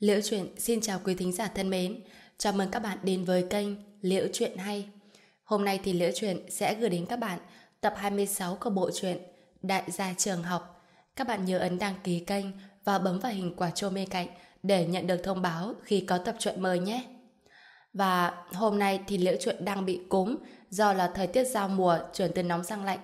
Liễu Chuyện xin chào quý thính giả thân mến. Chào mừng các bạn đến với kênh Liễu Chuyện Hay. Hôm nay thì Liễu Chuyện sẽ gửi đến các bạn tập 26 của bộ truyện Đại gia trường học. Các bạn nhớ ấn đăng ký kênh và bấm vào hình quả chuông bên cạnh để nhận được thông báo khi có tập truyện mới nhé. Và hôm nay thì Liễu Chuyện đang bị cúm do là thời tiết giao mùa chuyển từ nóng sang lạnh.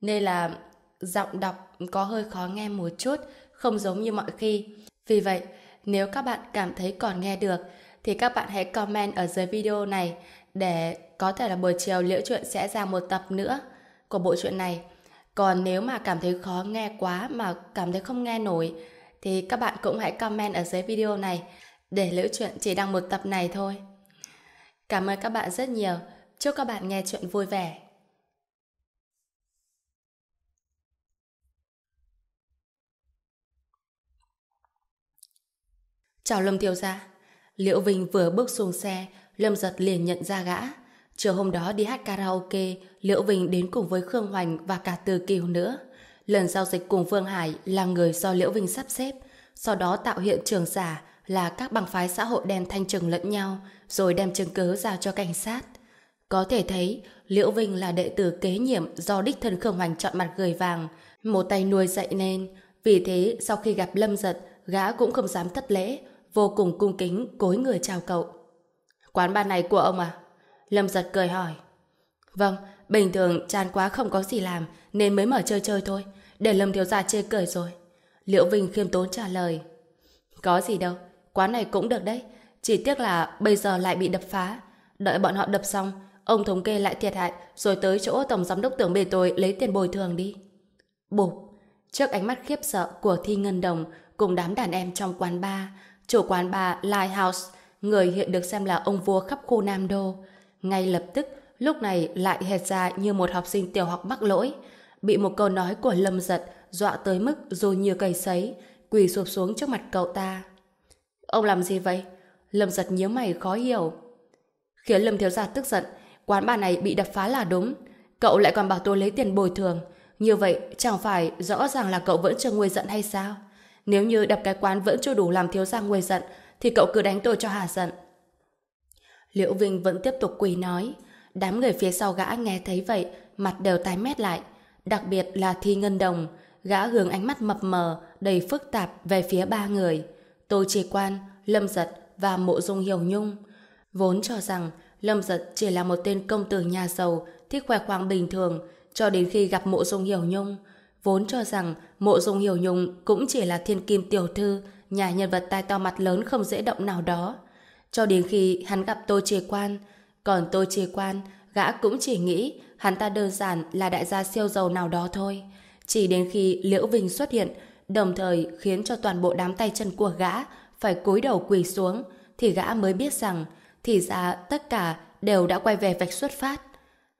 Nên là giọng đọc có hơi khó nghe một chút, không giống như mọi khi. Vì vậy, nếu các bạn cảm thấy còn nghe được, thì các bạn hãy comment ở dưới video này để có thể là buổi chiều Liễu Chuyện sẽ ra một tập nữa của bộ truyện này. Còn nếu mà cảm thấy khó nghe quá mà cảm thấy không nghe nổi thì các bạn cũng hãy comment ở dưới video này để Liễu Chuyện chỉ đăng một tập này thôi. Cảm ơn các bạn rất nhiều. Chúc các bạn nghe chuyện vui vẻ. Chào Lâm thiếu Gia. Liễu Vinh vừa bước xuống xe, Lâm Giật liền nhận ra gã. Chiều hôm đó đi hát karaoke, Liễu Vinh đến cùng với Khương Hoành và cả Từ Kiều nữa. Lần giao dịch cùng vương Hải là người do Liễu Vinh sắp xếp, sau đó tạo hiện trường giả là các băng phái xã hội đen thanh trừng lẫn nhau, rồi đem chứng cứ giao cho cảnh sát. Có thể thấy, Liễu Vinh là đệ tử kế nhiệm do đích thân Khương Hoành chọn mặt gửi vàng, một tay nuôi dạy nên. Vì thế, sau khi gặp Lâm Giật, gã cũng không dám thất lễ, vô cùng cung kính cối người chào cậu. Quán bar này của ông à? Lâm giật cười hỏi. Vâng, bình thường chán quá không có gì làm nên mới mở chơi chơi thôi. Để Lâm thiếu gia chê cười rồi. Liễu Vinh khiêm tốn trả lời. Có gì đâu, quán này cũng được đấy. Chỉ tiếc là bây giờ lại bị đập phá. Đợi bọn họ đập xong, ông thống kê lại thiệt hại rồi tới chỗ tổng giám đốc tưởng bề tôi lấy tiền bồi thường đi. Bụp, trước ánh mắt khiếp sợ của Thi Ngân Đồng cùng đám đàn em trong quán bar, chủ quán bà Lighthouse, người hiện được xem là ông vua khắp khu Nam Đô. Ngay lập tức, lúc này lại hệt ra như một học sinh tiểu học mắc lỗi. Bị một câu nói của Lâm Giật dọa tới mức rồi như cây sấy, quỳ sụp xuống trước mặt cậu ta. Ông làm gì vậy? Lâm Giật nhớ mày khó hiểu. Khiến Lâm Thiếu Gia tức giận, quán bà này bị đập phá là đúng. Cậu lại còn bảo tôi lấy tiền bồi thường. Như vậy, chẳng phải rõ ràng là cậu vẫn chưa nguôi giận hay sao? Nếu như đập cái quán vẫn chưa đủ làm thiếu gia nguôi giận, thì cậu cứ đánh tôi cho hà giận. Liễu Vinh vẫn tiếp tục quỳ nói. Đám người phía sau gã nghe thấy vậy, mặt đều tái mét lại. Đặc biệt là Thi Ngân Đồng, gã hướng ánh mắt mập mờ, đầy phức tạp về phía ba người. Tô Trì Quan, Lâm Giật và Mộ Dung Hiểu Nhung. Vốn cho rằng Lâm Giật chỉ là một tên công tử nhà giàu, thích khoe khoang bình thường, cho đến khi gặp Mộ Dung Hiểu Nhung, vốn cho rằng mộ dung hiểu nhung cũng chỉ là thiên kim tiểu thư, nhà nhân vật tai to mặt lớn không dễ động nào đó. Cho đến khi hắn gặp Tô Trì Quan, còn Tô Trì Quan, gã cũng chỉ nghĩ hắn ta đơn giản là đại gia siêu giàu nào đó thôi. Chỉ đến khi Liễu Vinh xuất hiện, đồng thời khiến cho toàn bộ đám tay chân của gã phải cúi đầu quỳ xuống, thì gã mới biết rằng thì ra tất cả đều đã quay về vạch xuất phát.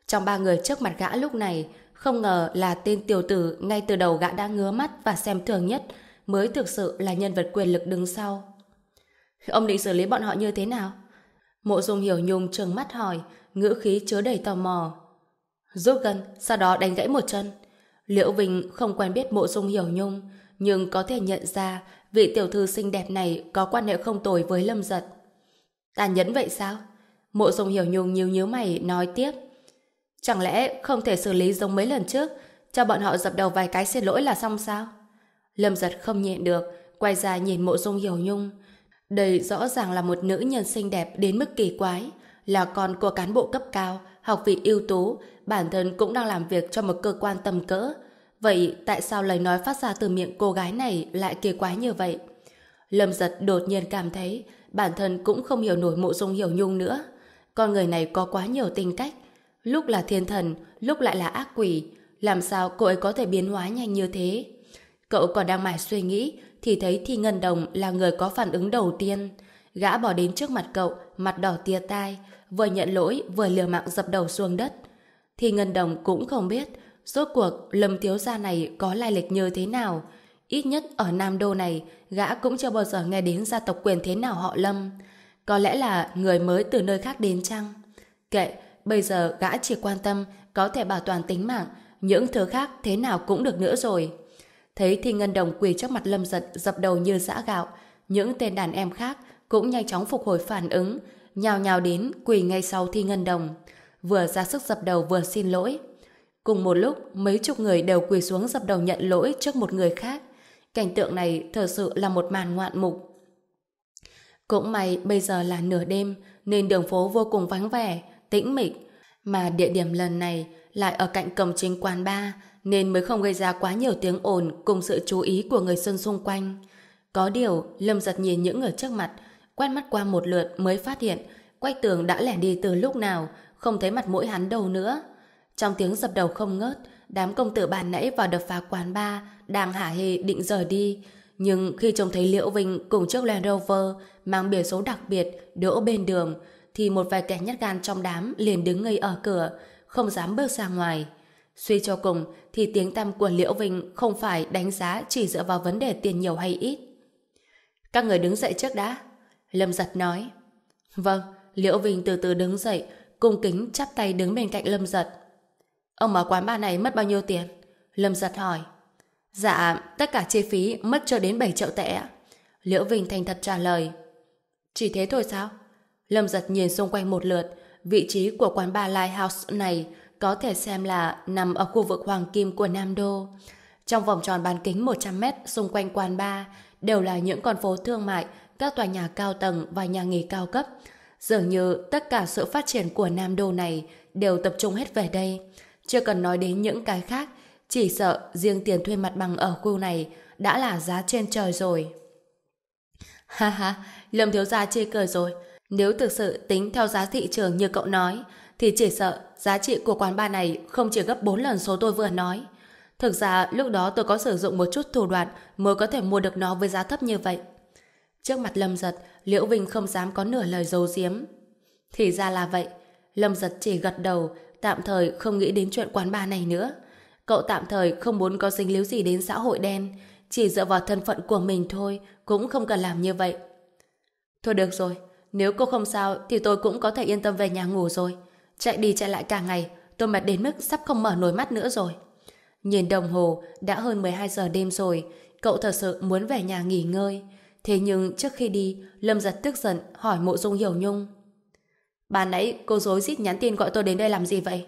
Trong ba người trước mặt gã lúc này, không ngờ là tên tiểu tử ngay từ đầu gã đã ngứa mắt và xem thường nhất mới thực sự là nhân vật quyền lực đứng sau. Ông định xử lý bọn họ như thế nào? Mộ dung hiểu nhung trừng mắt hỏi, ngữ khí chứa đầy tò mò. Rút gần, sau đó đánh gãy một chân. Liễu Vinh không quen biết mộ dung hiểu nhung, nhưng có thể nhận ra vị tiểu thư xinh đẹp này có quan hệ không tồi với lâm giật. Tàn nhẫn vậy sao? Mộ dung hiểu nhung nhíu nhíu mày nói tiếp. Chẳng lẽ không thể xử lý giống mấy lần trước, cho bọn họ dập đầu vài cái xin lỗi là xong sao? Lâm giật không nhịn được, quay ra nhìn mộ dung hiểu nhung. Đây rõ ràng là một nữ nhân xinh đẹp đến mức kỳ quái, là con của cán bộ cấp cao, học vị ưu tú, bản thân cũng đang làm việc cho một cơ quan tầm cỡ. Vậy tại sao lời nói phát ra từ miệng cô gái này lại kỳ quái như vậy? Lâm giật đột nhiên cảm thấy bản thân cũng không hiểu nổi mộ dung hiểu nhung nữa. Con người này có quá nhiều tính cách, Lúc là thiên thần, lúc lại là ác quỷ. Làm sao cô ấy có thể biến hóa nhanh như thế? Cậu còn đang mải suy nghĩ, thì thấy Thi Ngân Đồng là người có phản ứng đầu tiên. Gã bỏ đến trước mặt cậu, mặt đỏ tia tai, vừa nhận lỗi vừa liều mạng dập đầu xuống đất. Thi Ngân Đồng cũng không biết, rốt cuộc Lâm Thiếu Gia này có lai lịch như thế nào. Ít nhất ở Nam Đô này, gã cũng chưa bao giờ nghe đến gia tộc quyền thế nào họ Lâm. Có lẽ là người mới từ nơi khác đến chăng? Kệ, bây giờ gã chỉ quan tâm có thể bảo toàn tính mạng, những thứ khác thế nào cũng được nữa rồi. Thấy Thi Ngân Đồng quỳ trước mặt Lâm Giật dập đầu như giã gạo, những tên đàn em khác cũng nhanh chóng phục hồi phản ứng, nhào nhào đến quỳ ngay sau Thi Ngân Đồng, vừa ra sức dập đầu vừa xin lỗi. Cùng một lúc, mấy chục người đều quỳ xuống dập đầu nhận lỗi trước một người khác. Cảnh tượng này thật sự là một màn ngoạn mục. Cũng may bây giờ là nửa đêm, nên đường phố vô cùng vắng vẻ, tĩnh mịch, mà địa điểm lần này lại ở cạnh cổng chính quán bar, nên mới không gây ra quá nhiều tiếng ồn cùng sự chú ý của người dân xung quanh. Có điều, Lâm giật nhìn những người trước mặt, quét mắt qua một lượt mới phát hiện Quách tường đã lẻ đi từ lúc nào, không thấy mặt mũi hắn đâu nữa. Trong tiếng dập đầu không ngớt, đám công tử bàn nãy vào đập phá quán ba đang hả hê định rời đi. Nhưng khi trông thấy Liễu Vinh cùng chiếc Land Rover mang biển số đặc biệt đỗ bên đường, thì một vài kẻ nhát gan trong đám liền đứng ngây ở cửa, không dám bước ra ngoài. Suy cho cùng thì tiếng tăm của Liễu Vinh không phải đánh giá chỉ dựa vào vấn đề tiền nhiều hay ít. Các người đứng dậy trước đã. Lâm giật nói. Vâng, Liễu Vinh từ từ đứng dậy, cung kính chắp tay đứng bên cạnh Lâm giật. Ông ở quán bar này mất bao nhiêu tiền? Lâm giật hỏi. Dạ, tất cả chi phí mất cho đến 7 triệu tệ. Liễu Vinh thành thật trả lời. Chỉ thế thôi sao? Lâm giật nhìn xung quanh một lượt, vị trí của quán bar Lighthouse này có thể xem là nằm ở khu vực Hoàng Kim của Nam Đô. Trong vòng tròn bán kính 100 mét xung quanh quán bar đều là những con phố thương mại, các tòa nhà cao tầng và nhà nghỉ cao cấp. Dường như tất cả sự phát triển của Nam Đô này đều tập trung hết về đây. Chưa cần nói đến những cái khác, chỉ sợ riêng tiền thuê mặt bằng ở khu này đã là giá trên trời rồi. Ha ha, Lâm Thiếu Gia chê cười rồi. Nếu thực sự tính theo giá thị trường như cậu nói, thì chỉ sợ giá trị của quán bar này không chỉ gấp 4 lần số tôi vừa nói. Thực ra lúc đó tôi có sử dụng một chút thủ đoạn mới có thể mua được nó với giá thấp như vậy. Trước mặt Lâm Giật, Liễu Vinh không dám có nửa lời dấu diếm. Thì ra là vậy. Lâm Giật chỉ gật đầu, tạm thời không nghĩ đến chuyện quán bar này nữa. Cậu tạm thời không muốn có dính líu gì đến xã hội đen, chỉ dựa vào thân phận của mình thôi, cũng không cần làm như vậy. Thôi được rồi, nếu cô không sao thì tôi cũng có thể yên tâm về nhà ngủ rồi. Chạy đi chạy lại cả ngày, tôi mệt đến mức sắp không mở nổi mắt nữa rồi. Nhìn đồng hồ, đã hơn 12 giờ đêm rồi, cậu thật sự muốn về nhà nghỉ ngơi. Thế nhưng trước khi đi, Lâm giật tức giận hỏi mộ dung hiểu nhung. Bà nãy cô dối rít nhắn tin gọi tôi đến đây làm gì vậy?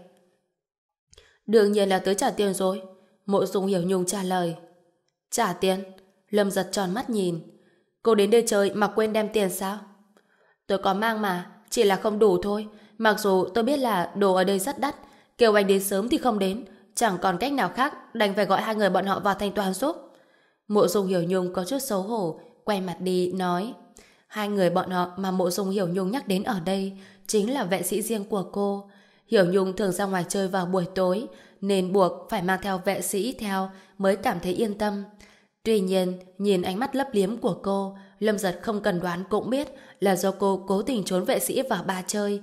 Đương nhiên là tới trả tiền rồi. Mộ dung hiểu nhung trả lời. Trả tiền? Lâm giật tròn mắt nhìn. Cô đến đây chơi mà quên đem tiền sao? Tôi có mang mà, chỉ là không đủ thôi. Mặc dù tôi biết là đồ ở đây rất đắt, kêu anh đến sớm thì không đến, chẳng còn cách nào khác, đành phải gọi hai người bọn họ vào thanh toán giúp. Mộ Dung Hiểu Nhung có chút xấu hổ, quay mặt đi, nói Hai người bọn họ mà Mộ Dung Hiểu Nhung nhắc đến ở đây chính là vệ sĩ riêng của cô. Hiểu Nhung thường ra ngoài chơi vào buổi tối, nên buộc phải mang theo vệ sĩ theo mới cảm thấy yên tâm. Tuy nhiên, nhìn ánh mắt lấp liếm của cô, Lâm Giật không cần đoán cũng biết là do cô cố tình trốn vệ sĩ vào ba chơi.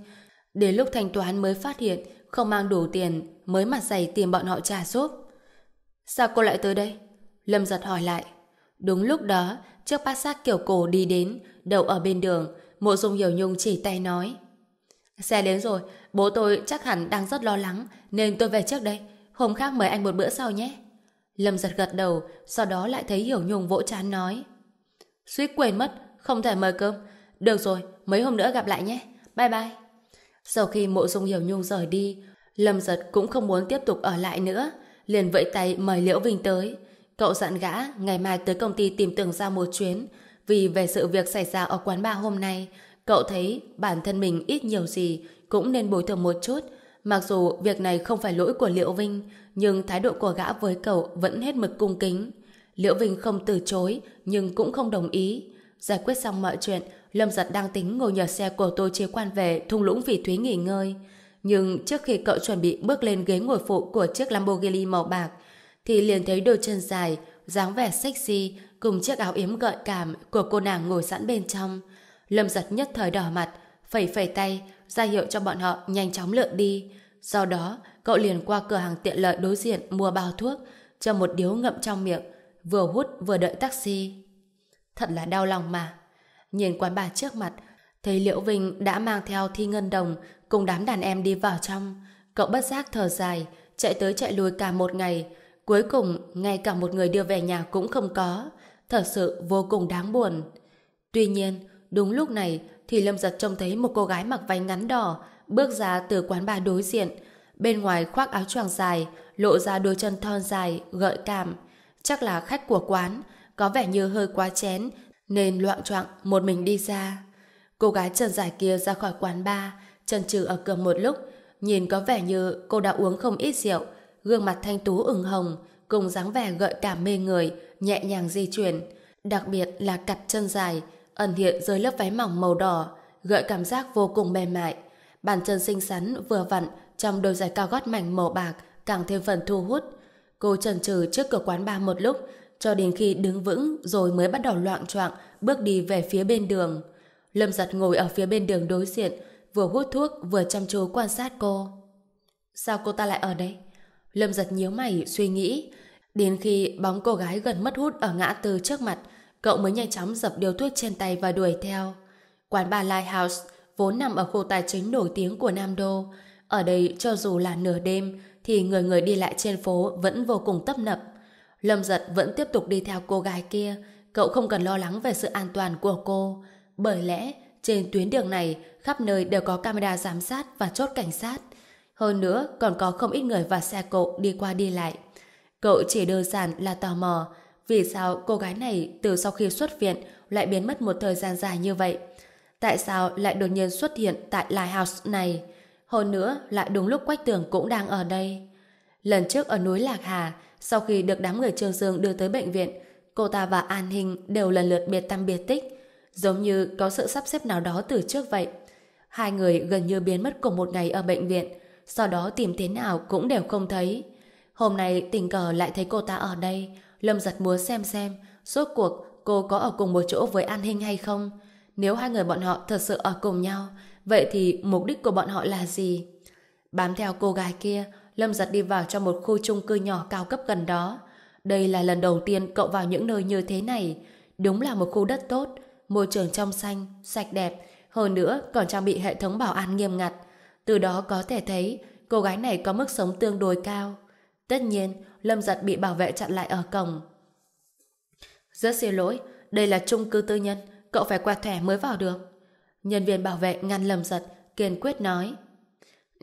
Đến lúc thanh toán mới phát hiện không mang đủ tiền mới mặt dày tìm bọn họ trả giúp. Sao cô lại tới đây? Lâm Giật hỏi lại. Đúng lúc đó, chiếc bát giác kiểu cổ đi đến, đậu ở bên đường, mộ dung hiểu nhung chỉ tay nói. Xe đến rồi, bố tôi chắc hẳn đang rất lo lắng, nên tôi về trước đây. Hôm khác mời anh một bữa sau nhé. Lâm giật gật đầu, sau đó lại thấy hiểu nhung vỗ chán nói. Suýt quên mất, không thể mời cơm. Được rồi, mấy hôm nữa gặp lại nhé. Bye bye. Sau khi mộ dung hiểu nhung rời đi, Lâm giật cũng không muốn tiếp tục ở lại nữa. Liền vẫy tay mời Liễu Vinh tới. Cậu dặn gã ngày mai tới công ty tìm tưởng ra một chuyến. Vì về sự việc xảy ra ở quán bar hôm nay, cậu thấy bản thân mình ít nhiều gì cũng nên bồi thường một chút. Mặc dù việc này không phải lỗi của Liễu Vinh, nhưng thái độ của gã với cậu vẫn hết mực cung kính. Liễu Vinh không từ chối, nhưng cũng không đồng ý. Giải quyết xong mọi chuyện, Lâm Giật đang tính ngồi nhờ xe của tôi chế quan về thung lũng vì thúy nghỉ ngơi. Nhưng trước khi cậu chuẩn bị bước lên ghế ngồi phụ của chiếc Lamborghini màu bạc, thì liền thấy đôi chân dài, dáng vẻ sexy cùng chiếc áo yếm gợi cảm của cô nàng ngồi sẵn bên trong. Lâm giật nhất thời đỏ mặt, phẩy phẩy tay, ra hiệu cho bọn họ nhanh chóng lượn đi. Sau đó, cậu liền qua cửa hàng tiện lợi đối diện mua bao thuốc, cho một điếu ngậm trong miệng, vừa hút vừa đợi taxi. Thật là đau lòng mà. Nhìn quán bà trước mặt, thấy Liễu Vinh đã mang theo Thi Ngân Đồng cùng đám đàn em đi vào trong. Cậu bất giác thở dài, chạy tới chạy lui cả một ngày. Cuối cùng, ngay cả một người đưa về nhà cũng không có. Thật sự vô cùng đáng buồn. Tuy nhiên, đúng lúc này thì Lâm Giật trông thấy một cô gái mặc váy ngắn đỏ bước ra từ quán bà đối diện. Bên ngoài khoác áo choàng dài, lộ ra đôi chân thon dài, gợi cảm. Chắc là khách của quán, có vẻ như hơi quá chén, nên loạn choạng một mình đi ra. Cô gái chân dài kia ra khỏi quán bar, chân trừ ở cửa một lúc, nhìn có vẻ như cô đã uống không ít rượu, gương mặt thanh tú ửng hồng, cùng dáng vẻ gợi cảm mê người, nhẹ nhàng di chuyển. Đặc biệt là cặp chân dài, ẩn hiện dưới lớp váy mỏng màu đỏ, gợi cảm giác vô cùng mềm mại. Bàn chân xinh xắn vừa vặn trong đôi giày cao gót mảnh màu bạc càng thêm phần thu hút. Cô chần chừ trước cửa quán bar một lúc, cho đến khi đứng vững rồi mới bắt đầu loạn choạng bước đi về phía bên đường. Lâm giật ngồi ở phía bên đường đối diện, vừa hút thuốc vừa chăm chú quan sát cô. Sao cô ta lại ở đây? Lâm giật nhíu mày suy nghĩ. Đến khi bóng cô gái gần mất hút ở ngã tư trước mặt, cậu mới nhanh chóng dập điếu thuốc trên tay và đuổi theo. Quán bar Lighthouse vốn nằm ở khu tài chính nổi tiếng của Nam Đô. Ở đây cho dù là nửa đêm thì người người đi lại trên phố vẫn vô cùng tấp nập. Lâm giật vẫn tiếp tục đi theo cô gái kia, cậu không cần lo lắng về sự an toàn của cô. Bởi lẽ, trên tuyến đường này, khắp nơi đều có camera giám sát và chốt cảnh sát. Hơn nữa, còn có không ít người và xe cộ đi qua đi lại. Cậu chỉ đơn giản là tò mò, vì sao cô gái này từ sau khi xuất viện lại biến mất một thời gian dài như vậy? Tại sao lại đột nhiên xuất hiện tại Lighthouse này? Hơn nữa, lại đúng lúc Quách Tường cũng đang ở đây. Lần trước ở núi Lạc Hà, sau khi được đám người Trương Dương đưa tới bệnh viện, cô ta và An Hình đều lần lượt biệt tâm biệt tích, giống như có sự sắp xếp nào đó từ trước vậy. Hai người gần như biến mất cùng một ngày ở bệnh viện, sau đó tìm thế nào cũng đều không thấy. Hôm nay tình cờ lại thấy cô ta ở đây, Lâm giật muốn xem xem, suốt cuộc cô có ở cùng một chỗ với An Hinh hay không. Nếu hai người bọn họ thật sự ở cùng nhau, vậy thì mục đích của bọn họ là gì? Bám theo cô gái kia, Lâm giật đi vào trong một khu chung cư nhỏ cao cấp gần đó. Đây là lần đầu tiên cậu vào những nơi như thế này. Đúng là một khu đất tốt, môi trường trong xanh, sạch đẹp, hơn nữa còn trang bị hệ thống bảo an nghiêm ngặt. Từ đó có thể thấy cô gái này có mức sống tương đối cao. Tất nhiên, Lâm giật bị bảo vệ chặn lại ở cổng. Rất xin lỗi, đây là chung cư tư nhân, cậu phải qua thẻ mới vào được. Nhân viên bảo vệ ngăn Lâm giật, kiên quyết nói.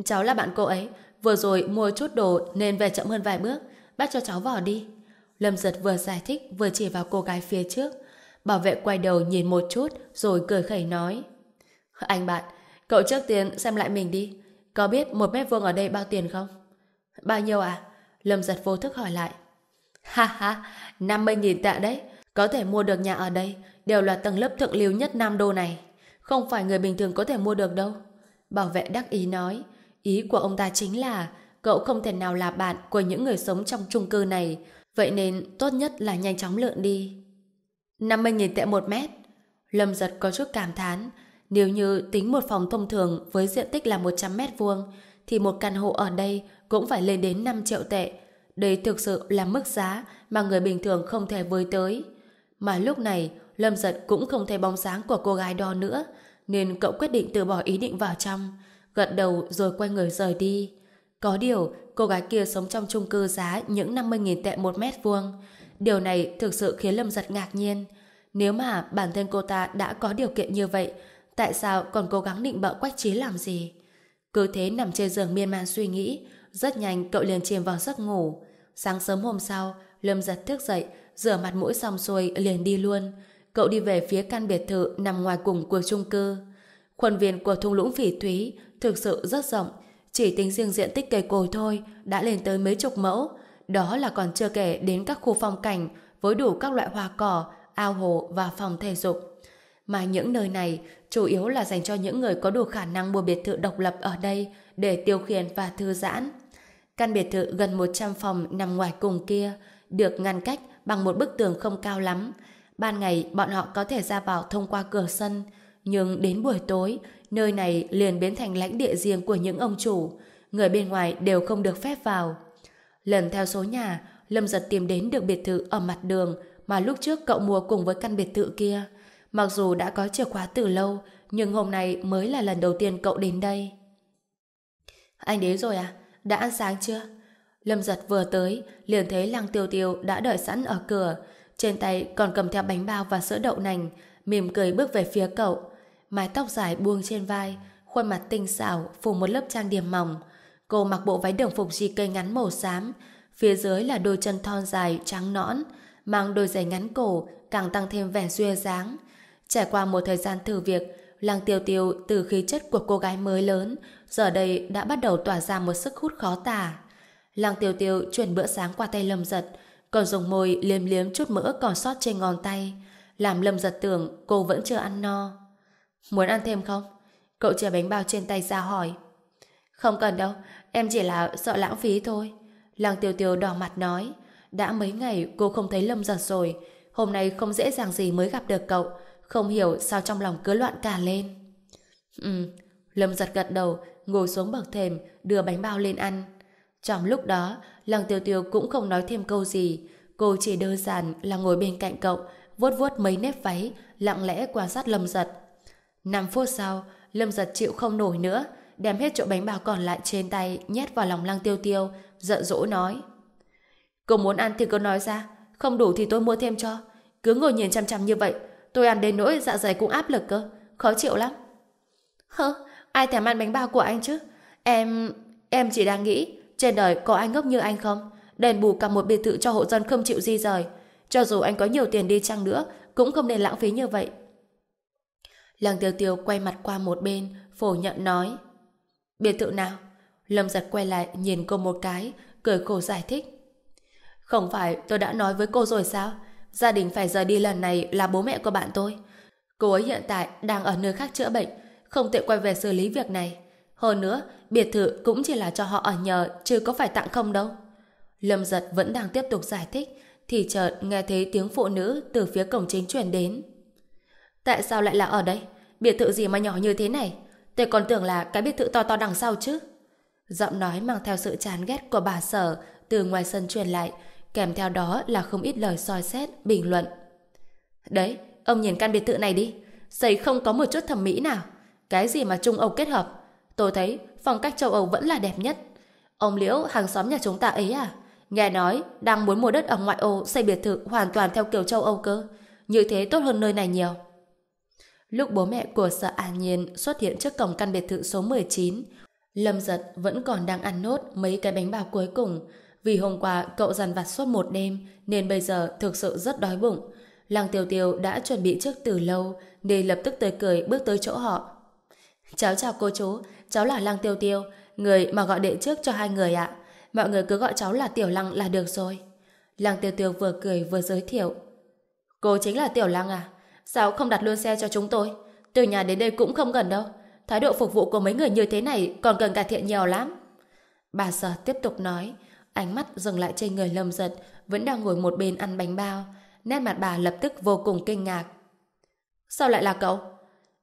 Cháu là bạn cô ấy, vừa rồi mua chút đồ nên về chậm hơn vài bước, bắt cho cháu vào đi. Lâm giật vừa giải thích vừa chỉ vào cô gái phía trước. Bảo vệ quay đầu nhìn một chút rồi cười khẩy nói. Anh bạn, cậu trước tiên xem lại mình đi. Có biết một mét vuông ở đây bao tiền không? Bao nhiêu à? Lâm giật vô thức hỏi lại. Ha ha, 50.000 tạ đấy. Có thể mua được nhà ở đây, đều là tầng lớp thượng lưu nhất Nam Đô này. Không phải người bình thường có thể mua được đâu. Bảo vệ đắc ý nói. Ý của ông ta chính là cậu không thể nào là bạn của những người sống trong chung cư này. Vậy nên tốt nhất là nhanh chóng lượn đi. 50.000 tệ một mét. Lâm giật có chút cảm thán. Nếu như tính một phòng thông thường với diện tích là 100 mét vuông, thì một căn hộ ở đây cũng phải lên đến 5 triệu tệ. Đây thực sự là mức giá mà người bình thường không thể với tới. Mà lúc này, Lâm Giật cũng không thấy bóng sáng của cô gái đó nữa, nên cậu quyết định từ bỏ ý định vào trong, gật đầu rồi quay người rời đi. Có điều, cô gái kia sống trong chung cư giá những 50.000 tệ một mét vuông. Điều này thực sự khiến Lâm Giật ngạc nhiên. Nếu mà bản thân cô ta đã có điều kiện như vậy, tại sao còn cố gắng định bợ quách trí làm gì? Cứ thế nằm trên giường miên man suy nghĩ, rất nhanh cậu liền chìm vào giấc ngủ. Sáng sớm hôm sau, Lâm giật thức dậy, rửa mặt mũi xong xuôi liền đi luôn. Cậu đi về phía căn biệt thự nằm ngoài cùng của chung cư. Khuôn viên của thung lũng phỉ thúy thực sự rất rộng, chỉ tính riêng diện tích cây cối thôi đã lên tới mấy chục mẫu. Đó là còn chưa kể đến các khu phong cảnh với đủ các loại hoa cỏ, ao hồ và phòng thể dục. Mà những nơi này chủ yếu là dành cho những người có đủ khả năng mua biệt thự độc lập ở đây để tiêu khiển và thư giãn. Căn biệt thự gần 100 phòng nằm ngoài cùng kia, được ngăn cách bằng một bức tường không cao lắm. Ban ngày bọn họ có thể ra vào thông qua cửa sân, nhưng đến buổi tối, nơi này liền biến thành lãnh địa riêng của những ông chủ. Người bên ngoài đều không được phép vào. Lần theo số nhà, Lâm giật tìm đến được biệt thự ở mặt đường mà lúc trước cậu mua cùng với căn biệt thự kia. Mặc dù đã có chìa khóa từ lâu, nhưng hôm nay mới là lần đầu tiên cậu đến đây. Anh đến rồi à? Đã ăn sáng chưa? Lâm giật vừa tới, liền thấy Lăng Tiêu Tiêu đã đợi sẵn ở cửa. Trên tay còn cầm theo bánh bao và sữa đậu nành, mỉm cười bước về phía cậu. Mái tóc dài buông trên vai, khuôn mặt tinh xảo phủ một lớp trang điểm mỏng. Cô mặc bộ váy đồng phục di cây ngắn màu xám, phía dưới là đôi chân thon dài trắng nõn, mang đôi giày ngắn cổ càng tăng thêm vẻ duyên dáng. Trải qua một thời gian thử việc, Lăng Tiêu Tiêu từ khí chất của cô gái mới lớn, giờ đây đã bắt đầu tỏa ra một sức hút khó tả. Lăng Tiêu Tiêu chuyển bữa sáng qua tay Lâm Giật, còn dùng môi liếm liếm chút mỡ còn sót trên ngón tay, làm Lâm Giật tưởng cô vẫn chưa ăn no. Muốn ăn thêm không? Cậu chia bánh bao trên tay ra hỏi. Không cần đâu, em chỉ là sợ lãng phí thôi. Lăng Tiêu Tiêu đỏ mặt nói, đã mấy ngày cô không thấy Lâm Giật rồi, hôm nay không dễ dàng gì mới gặp được cậu, không hiểu sao trong lòng cứ loạn cả lên. Ừ, Lâm giật gật đầu, ngồi xuống bậc thềm, đưa bánh bao lên ăn. Trong lúc đó, Lăng Tiêu Tiêu cũng không nói thêm câu gì. Cô chỉ đơn giản là ngồi bên cạnh cậu, vuốt vuốt mấy nếp váy, lặng lẽ quan sát Lâm giật. 5 phút sau, Lâm giật chịu không nổi nữa, đem hết chỗ bánh bao còn lại trên tay nhét vào lòng Lăng Tiêu Tiêu, giận dỗi nói. Cô muốn ăn thì cứ nói ra, không đủ thì tôi mua thêm cho. Cứ ngồi nhìn chăm chăm như vậy, tôi ăn đến nỗi dạ dày cũng áp lực cơ, khó chịu lắm. Hơ, ai thèm ăn bánh bao của anh chứ? Em... em chỉ đang nghĩ, trên đời có ai ngốc như anh không? Đền bù cả một biệt thự cho hộ dân không chịu di rời. Cho dù anh có nhiều tiền đi chăng nữa, cũng không nên lãng phí như vậy. Lăng tiêu tiêu quay mặt qua một bên, phổ nhận nói. Biệt thự nào? Lâm giật quay lại nhìn cô một cái, cười khổ giải thích. Không phải tôi đã nói với cô rồi sao? Gia đình phải rời đi lần này là bố mẹ của bạn tôi. Cô ấy hiện tại đang ở nơi khác chữa bệnh, không tiện quay về xử lý việc này. Hơn nữa, biệt thự cũng chỉ là cho họ ở nhờ, chứ có phải tặng không đâu. Lâm giật vẫn đang tiếp tục giải thích, thì chợt nghe thấy tiếng phụ nữ từ phía cổng chính truyền đến. Tại sao lại là ở đây? Biệt thự gì mà nhỏ như thế này? Tôi còn tưởng là cái biệt thự to to đằng sau chứ. Giọng nói mang theo sự chán ghét của bà sở từ ngoài sân truyền lại, kèm theo đó là không ít lời soi xét, bình luận. Đấy, ông nhìn căn biệt thự này đi, xây không có một chút thẩm mỹ nào. Cái gì mà Trung Âu kết hợp? Tôi thấy phong cách châu Âu vẫn là đẹp nhất. Ông Liễu, hàng xóm nhà chúng ta ấy à? Nghe nói, đang muốn mua đất ở ngoại ô xây biệt thự hoàn toàn theo kiểu châu Âu cơ. Như thế tốt hơn nơi này nhiều. Lúc bố mẹ của sợ An Nhiên xuất hiện trước cổng căn biệt thự số 19, Lâm Giật vẫn còn đang ăn nốt mấy cái bánh bao cuối cùng. Vì hôm qua cậu dằn vặt suốt một đêm, nên bây giờ thực sự rất đói bụng. Lăng Tiêu Tiêu đã chuẩn bị trước từ lâu, nên lập tức tươi cười bước tới chỗ họ. Cháu chào cô chú, cháu là Lăng Tiêu Tiêu, người mà gọi điện trước cho hai người ạ. Mọi người cứ gọi cháu là Tiểu Lăng là được rồi. Lăng Tiêu Tiêu vừa cười vừa giới thiệu. Cô chính là Tiểu Lăng à? Sao không đặt luôn xe cho chúng tôi? Từ nhà đến đây cũng không gần đâu. Thái độ phục vụ của mấy người như thế này còn cần cải thiện nhiều lắm. Bà sở tiếp tục nói, ánh mắt dừng lại trên người lâm giật, vẫn đang ngồi một bên ăn bánh bao. Nét mặt bà lập tức vô cùng kinh ngạc. Sao lại là cậu?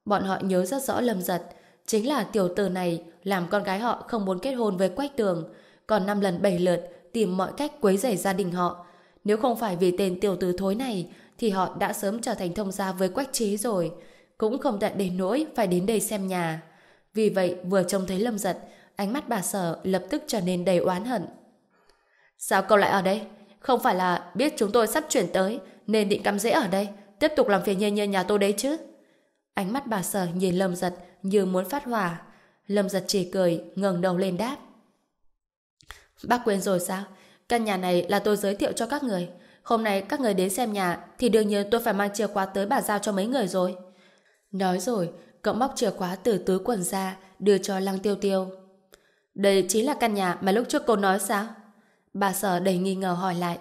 Bọn họ nhớ rất rõ lâm giật, chính là tiểu tử này làm con gái họ không muốn kết hôn với Quách Tường, còn năm lần bảy lượt tìm mọi cách quấy rầy gia đình họ. Nếu không phải vì tên tiểu tử thối này, thì họ đã sớm trở thành thông gia với Quách Trí rồi, cũng không tận đến nỗi phải đến đây xem nhà. Vì vậy, vừa trông thấy Lâm Giật, ánh mắt bà Sở lập tức trở nên đầy oán hận. Sao cậu lại ở đây? Không phải là biết chúng tôi sắp chuyển tới, nên định cắm rễ ở đây, tiếp tục làm phiền nhân nhân nhà tôi đấy chứ? Ánh mắt bà Sở nhìn Lâm Giật như muốn phát hỏa. Lâm Giật chỉ cười, ngẩng đầu lên đáp. Bác quên rồi sao? Căn nhà này là tôi giới thiệu cho các người. Hôm nay các người đến xem nhà thì đương nhiên tôi phải mang chìa khóa tới bà giao cho mấy người rồi. Nói rồi, cậu móc chìa khóa từ túi quần ra đưa cho Lăng Tiêu Tiêu. Đây chính là căn nhà mà lúc trước cô nói sao? Bà sở đầy nghi ngờ hỏi lại.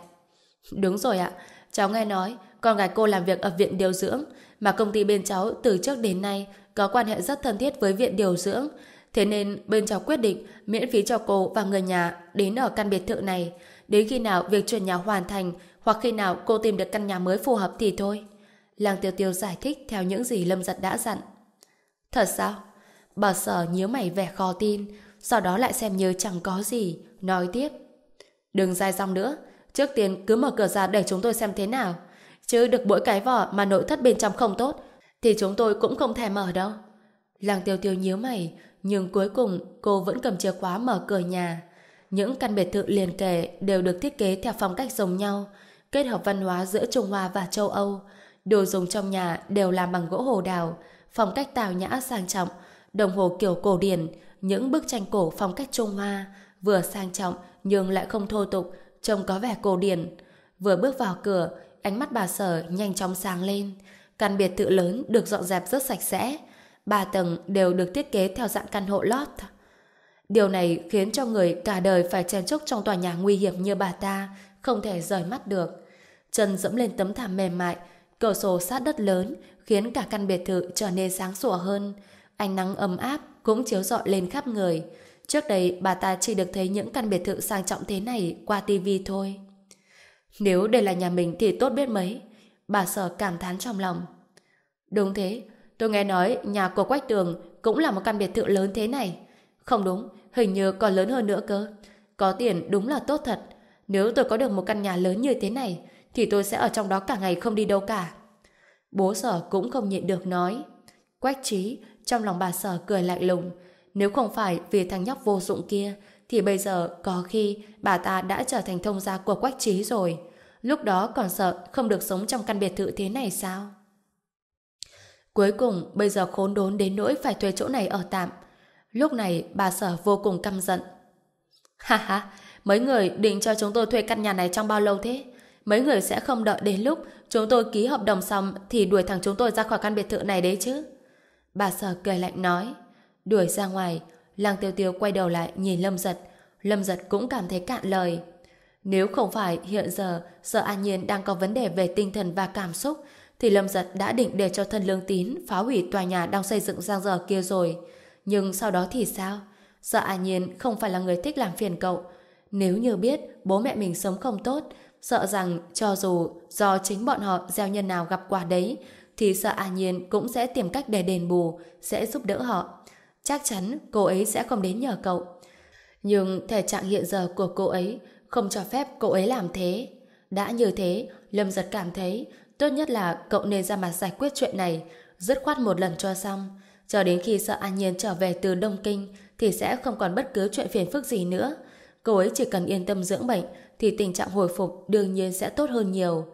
Đúng rồi ạ, cháu nghe nói con gái cô làm việc ở viện điều dưỡng mà công ty bên cháu từ trước đến nay có quan hệ rất thân thiết với viện điều dưỡng thế nên bên cháu quyết định miễn phí cho cô và người nhà đến ở căn biệt thự này đến khi nào việc chuyển nhà hoàn thành hoặc khi nào cô tìm được căn nhà mới phù hợp thì thôi. Làng Tiêu Tiêu giải thích theo những gì Lâm Giật đã dặn. Thật sao? Bà sở nhíu mày vẻ khó tin, sau đó lại xem như chẳng có gì, nói tiếp. Đừng dài dòng nữa, trước tiên cứ mở cửa ra để chúng tôi xem thế nào. Chứ được mỗi cái vỏ mà nội thất bên trong không tốt, thì chúng tôi cũng không thèm mở đâu. Làng Tiêu Tiêu nhíu mày, nhưng cuối cùng cô vẫn cầm chìa khóa mở cửa nhà. Những căn biệt thự liền kề đều được thiết kế theo phong cách giống nhau, kết hợp văn hóa giữa Trung Hoa và châu Âu. Đồ dùng trong nhà đều làm bằng gỗ hồ đào, phong cách tào nhã sang trọng, đồng hồ kiểu cổ điển, những bức tranh cổ phong cách Trung Hoa, vừa sang trọng nhưng lại không thô tục, trông có vẻ cổ điển. Vừa bước vào cửa, ánh mắt bà Sở nhanh chóng sáng lên. Căn biệt thự lớn được dọn dẹp rất sạch sẽ. Ba tầng đều được thiết kế theo dạng căn hộ lót. Điều này khiến cho người cả đời phải chen chúc trong tòa nhà nguy hiểm như bà ta, không thể rời mắt được. Chân dẫm lên tấm thảm mềm mại, cửa sổ sát đất lớn, khiến cả căn biệt thự trở nên sáng sủa hơn. Ánh nắng ấm áp cũng chiếu rọi lên khắp người. Trước đây bà ta chỉ được thấy những căn biệt thự sang trọng thế này qua tivi thôi. Nếu đây là nhà mình thì tốt biết mấy. Bà sở cảm thán trong lòng. Đúng thế, tôi nghe nói nhà của Quách Tường cũng là một căn biệt thự lớn thế này. Không đúng, hình như còn lớn hơn nữa cơ. Có tiền đúng là tốt thật. Nếu tôi có được một căn nhà lớn như thế này, thì tôi sẽ ở trong đó cả ngày không đi đâu cả. Bố sở cũng không nhịn được nói. Quách trí, trong lòng bà sở cười lạnh lùng. Nếu không phải vì thằng nhóc vô dụng kia, thì bây giờ có khi bà ta đã trở thành thông gia của quách trí rồi. Lúc đó còn sợ không được sống trong căn biệt thự thế này sao? Cuối cùng, bây giờ khốn đốn đến nỗi phải thuê chỗ này ở tạm. Lúc này, bà sở vô cùng căm giận. Ha ha, mấy người định cho chúng tôi thuê căn nhà này trong bao lâu thế? Mấy người sẽ không đợi đến lúc chúng tôi ký hợp đồng xong thì đuổi thằng chúng tôi ra khỏi căn biệt thự này đấy chứ. Bà sở cười lạnh nói. Đuổi ra ngoài, lang tiêu tiêu quay đầu lại nhìn Lâm Giật. Lâm Giật cũng cảm thấy cạn lời. Nếu không phải hiện giờ sợ An Nhiên đang có vấn đề về tinh thần và cảm xúc, thì Lâm Giật đã định để cho thân lương tín phá hủy tòa nhà đang xây dựng giang dở kia rồi. Nhưng sau đó thì sao? Sợ An Nhiên không phải là người thích làm phiền cậu. Nếu như biết bố mẹ mình sống không tốt, sợ rằng cho dù do chính bọn họ gieo nhân nào gặp quả đấy, thì sợ An Nhiên cũng sẽ tìm cách để đền bù, sẽ giúp đỡ họ. Chắc chắn cô ấy sẽ không đến nhờ cậu. Nhưng thể trạng hiện giờ của cô ấy không cho phép cậu ấy làm thế. Đã như thế, Lâm giật cảm thấy tốt nhất là cậu nên ra mặt giải quyết chuyện này, dứt khoát một lần cho xong. Cho đến khi sợ An Nhiên trở về từ Đông Kinh thì sẽ không còn bất cứ chuyện phiền phức gì nữa. Cô ấy chỉ cần yên tâm dưỡng bệnh thì tình trạng hồi phục đương nhiên sẽ tốt hơn nhiều.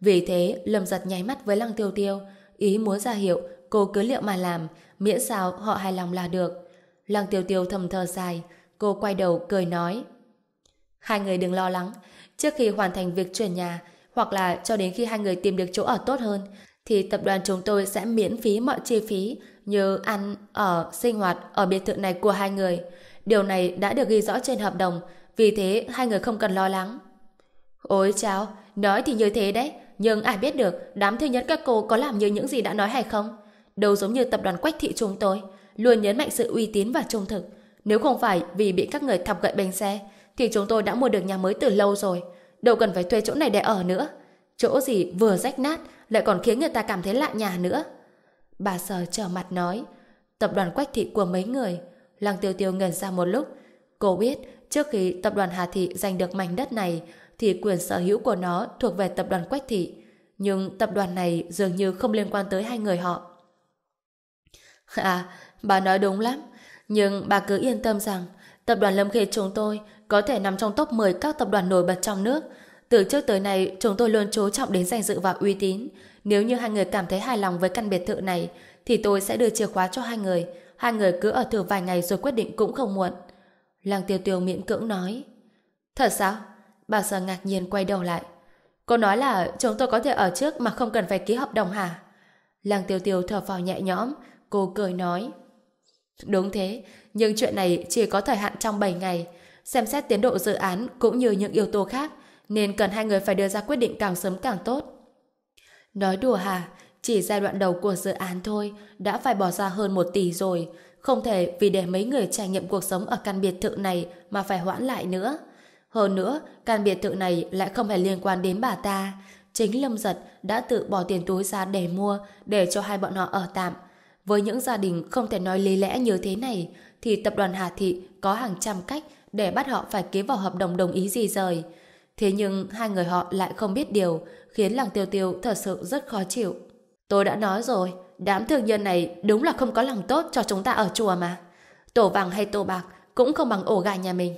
Vì thế, Lâm giật nháy mắt với Lăng Tiêu Tiêu, ý muốn ra hiệu cô cứ liệu mà làm, miễn sao họ hài lòng là được. Lăng Tiêu Tiêu thầm thờ dài, cô quay đầu cười nói. Hai người đừng lo lắng, trước khi hoàn thành việc chuyển nhà, hoặc là cho đến khi hai người tìm được chỗ ở tốt hơn, thì tập đoàn chúng tôi sẽ miễn phí mọi chi phí như ăn, ở, sinh hoạt ở biệt thự này của hai người. Điều này đã được ghi rõ trên hợp đồng, vì thế hai người không cần lo lắng. Ôi chào, nói thì như thế đấy, nhưng ai biết được đám thư nhất các cô có làm như những gì đã nói hay không? đâu giống như tập đoàn Quách Thị chúng tôi, luôn nhấn mạnh sự uy tín và trung thực. Nếu không phải vì bị các người thọc gậy bánh xe, thì chúng tôi đã mua được nhà mới từ lâu rồi. Đâu cần phải thuê chỗ này để ở nữa. Chỗ gì vừa rách nát, lại còn khiến người ta cảm thấy lạ nhà nữa. Bà sờ trở mặt nói, tập đoàn Quách Thị của mấy người. Lăng Tiêu Tiêu ngẩn ra một lúc. Cô biết, trước khi tập đoàn Hà Thị giành được mảnh đất này, thì quyền sở hữu của nó thuộc về tập đoàn Quách Thị. Nhưng tập đoàn này dường như không liên quan tới hai người họ. À, bà nói đúng lắm. Nhưng bà cứ yên tâm rằng tập đoàn Lâm Khê chúng tôi có thể nằm trong top 10 các tập đoàn nổi bật trong nước. Từ trước tới nay, chúng tôi luôn chú trọng đến danh dự và uy tín. Nếu như hai người cảm thấy hài lòng với căn biệt thự này, thì tôi sẽ đưa chìa khóa cho hai người. Hai người cứ ở thử vài ngày rồi quyết định cũng không muộn. Lăng tiêu tiêu miễn cưỡng nói. Thật sao? Bà sợ ngạc nhiên quay đầu lại. Cô nói là chúng tôi có thể ở trước mà không cần phải ký hợp đồng hả? Lăng tiêu tiêu thở phào nhẹ nhõm, Cô cười nói. Đúng thế, nhưng chuyện này chỉ có thời hạn trong 7 ngày. Xem xét tiến độ dự án cũng như những yếu tố khác, nên cần hai người phải đưa ra quyết định càng sớm càng tốt. Nói đùa hả? Chỉ giai đoạn đầu của dự án thôi, đã phải bỏ ra hơn một tỷ rồi. Không thể vì để mấy người trải nghiệm cuộc sống ở căn biệt thự này mà phải hoãn lại nữa. Hơn nữa, căn biệt thự này lại không hề liên quan đến bà ta. Chính Lâm Giật đã tự bỏ tiền túi ra để mua, để cho hai bọn họ ở tạm. Với những gia đình không thể nói lý lẽ như thế này, thì tập đoàn Hà Thị có hàng trăm cách để bắt họ phải ký vào hợp đồng đồng ý gì rời. Thế nhưng hai người họ lại không biết điều, khiến làng tiêu tiêu thật sự rất khó chịu. Tôi đã nói rồi, đám thương nhân này đúng là không có lòng tốt cho chúng ta ở chùa mà. Tổ vàng hay tổ bạc cũng không bằng ổ gà nhà mình.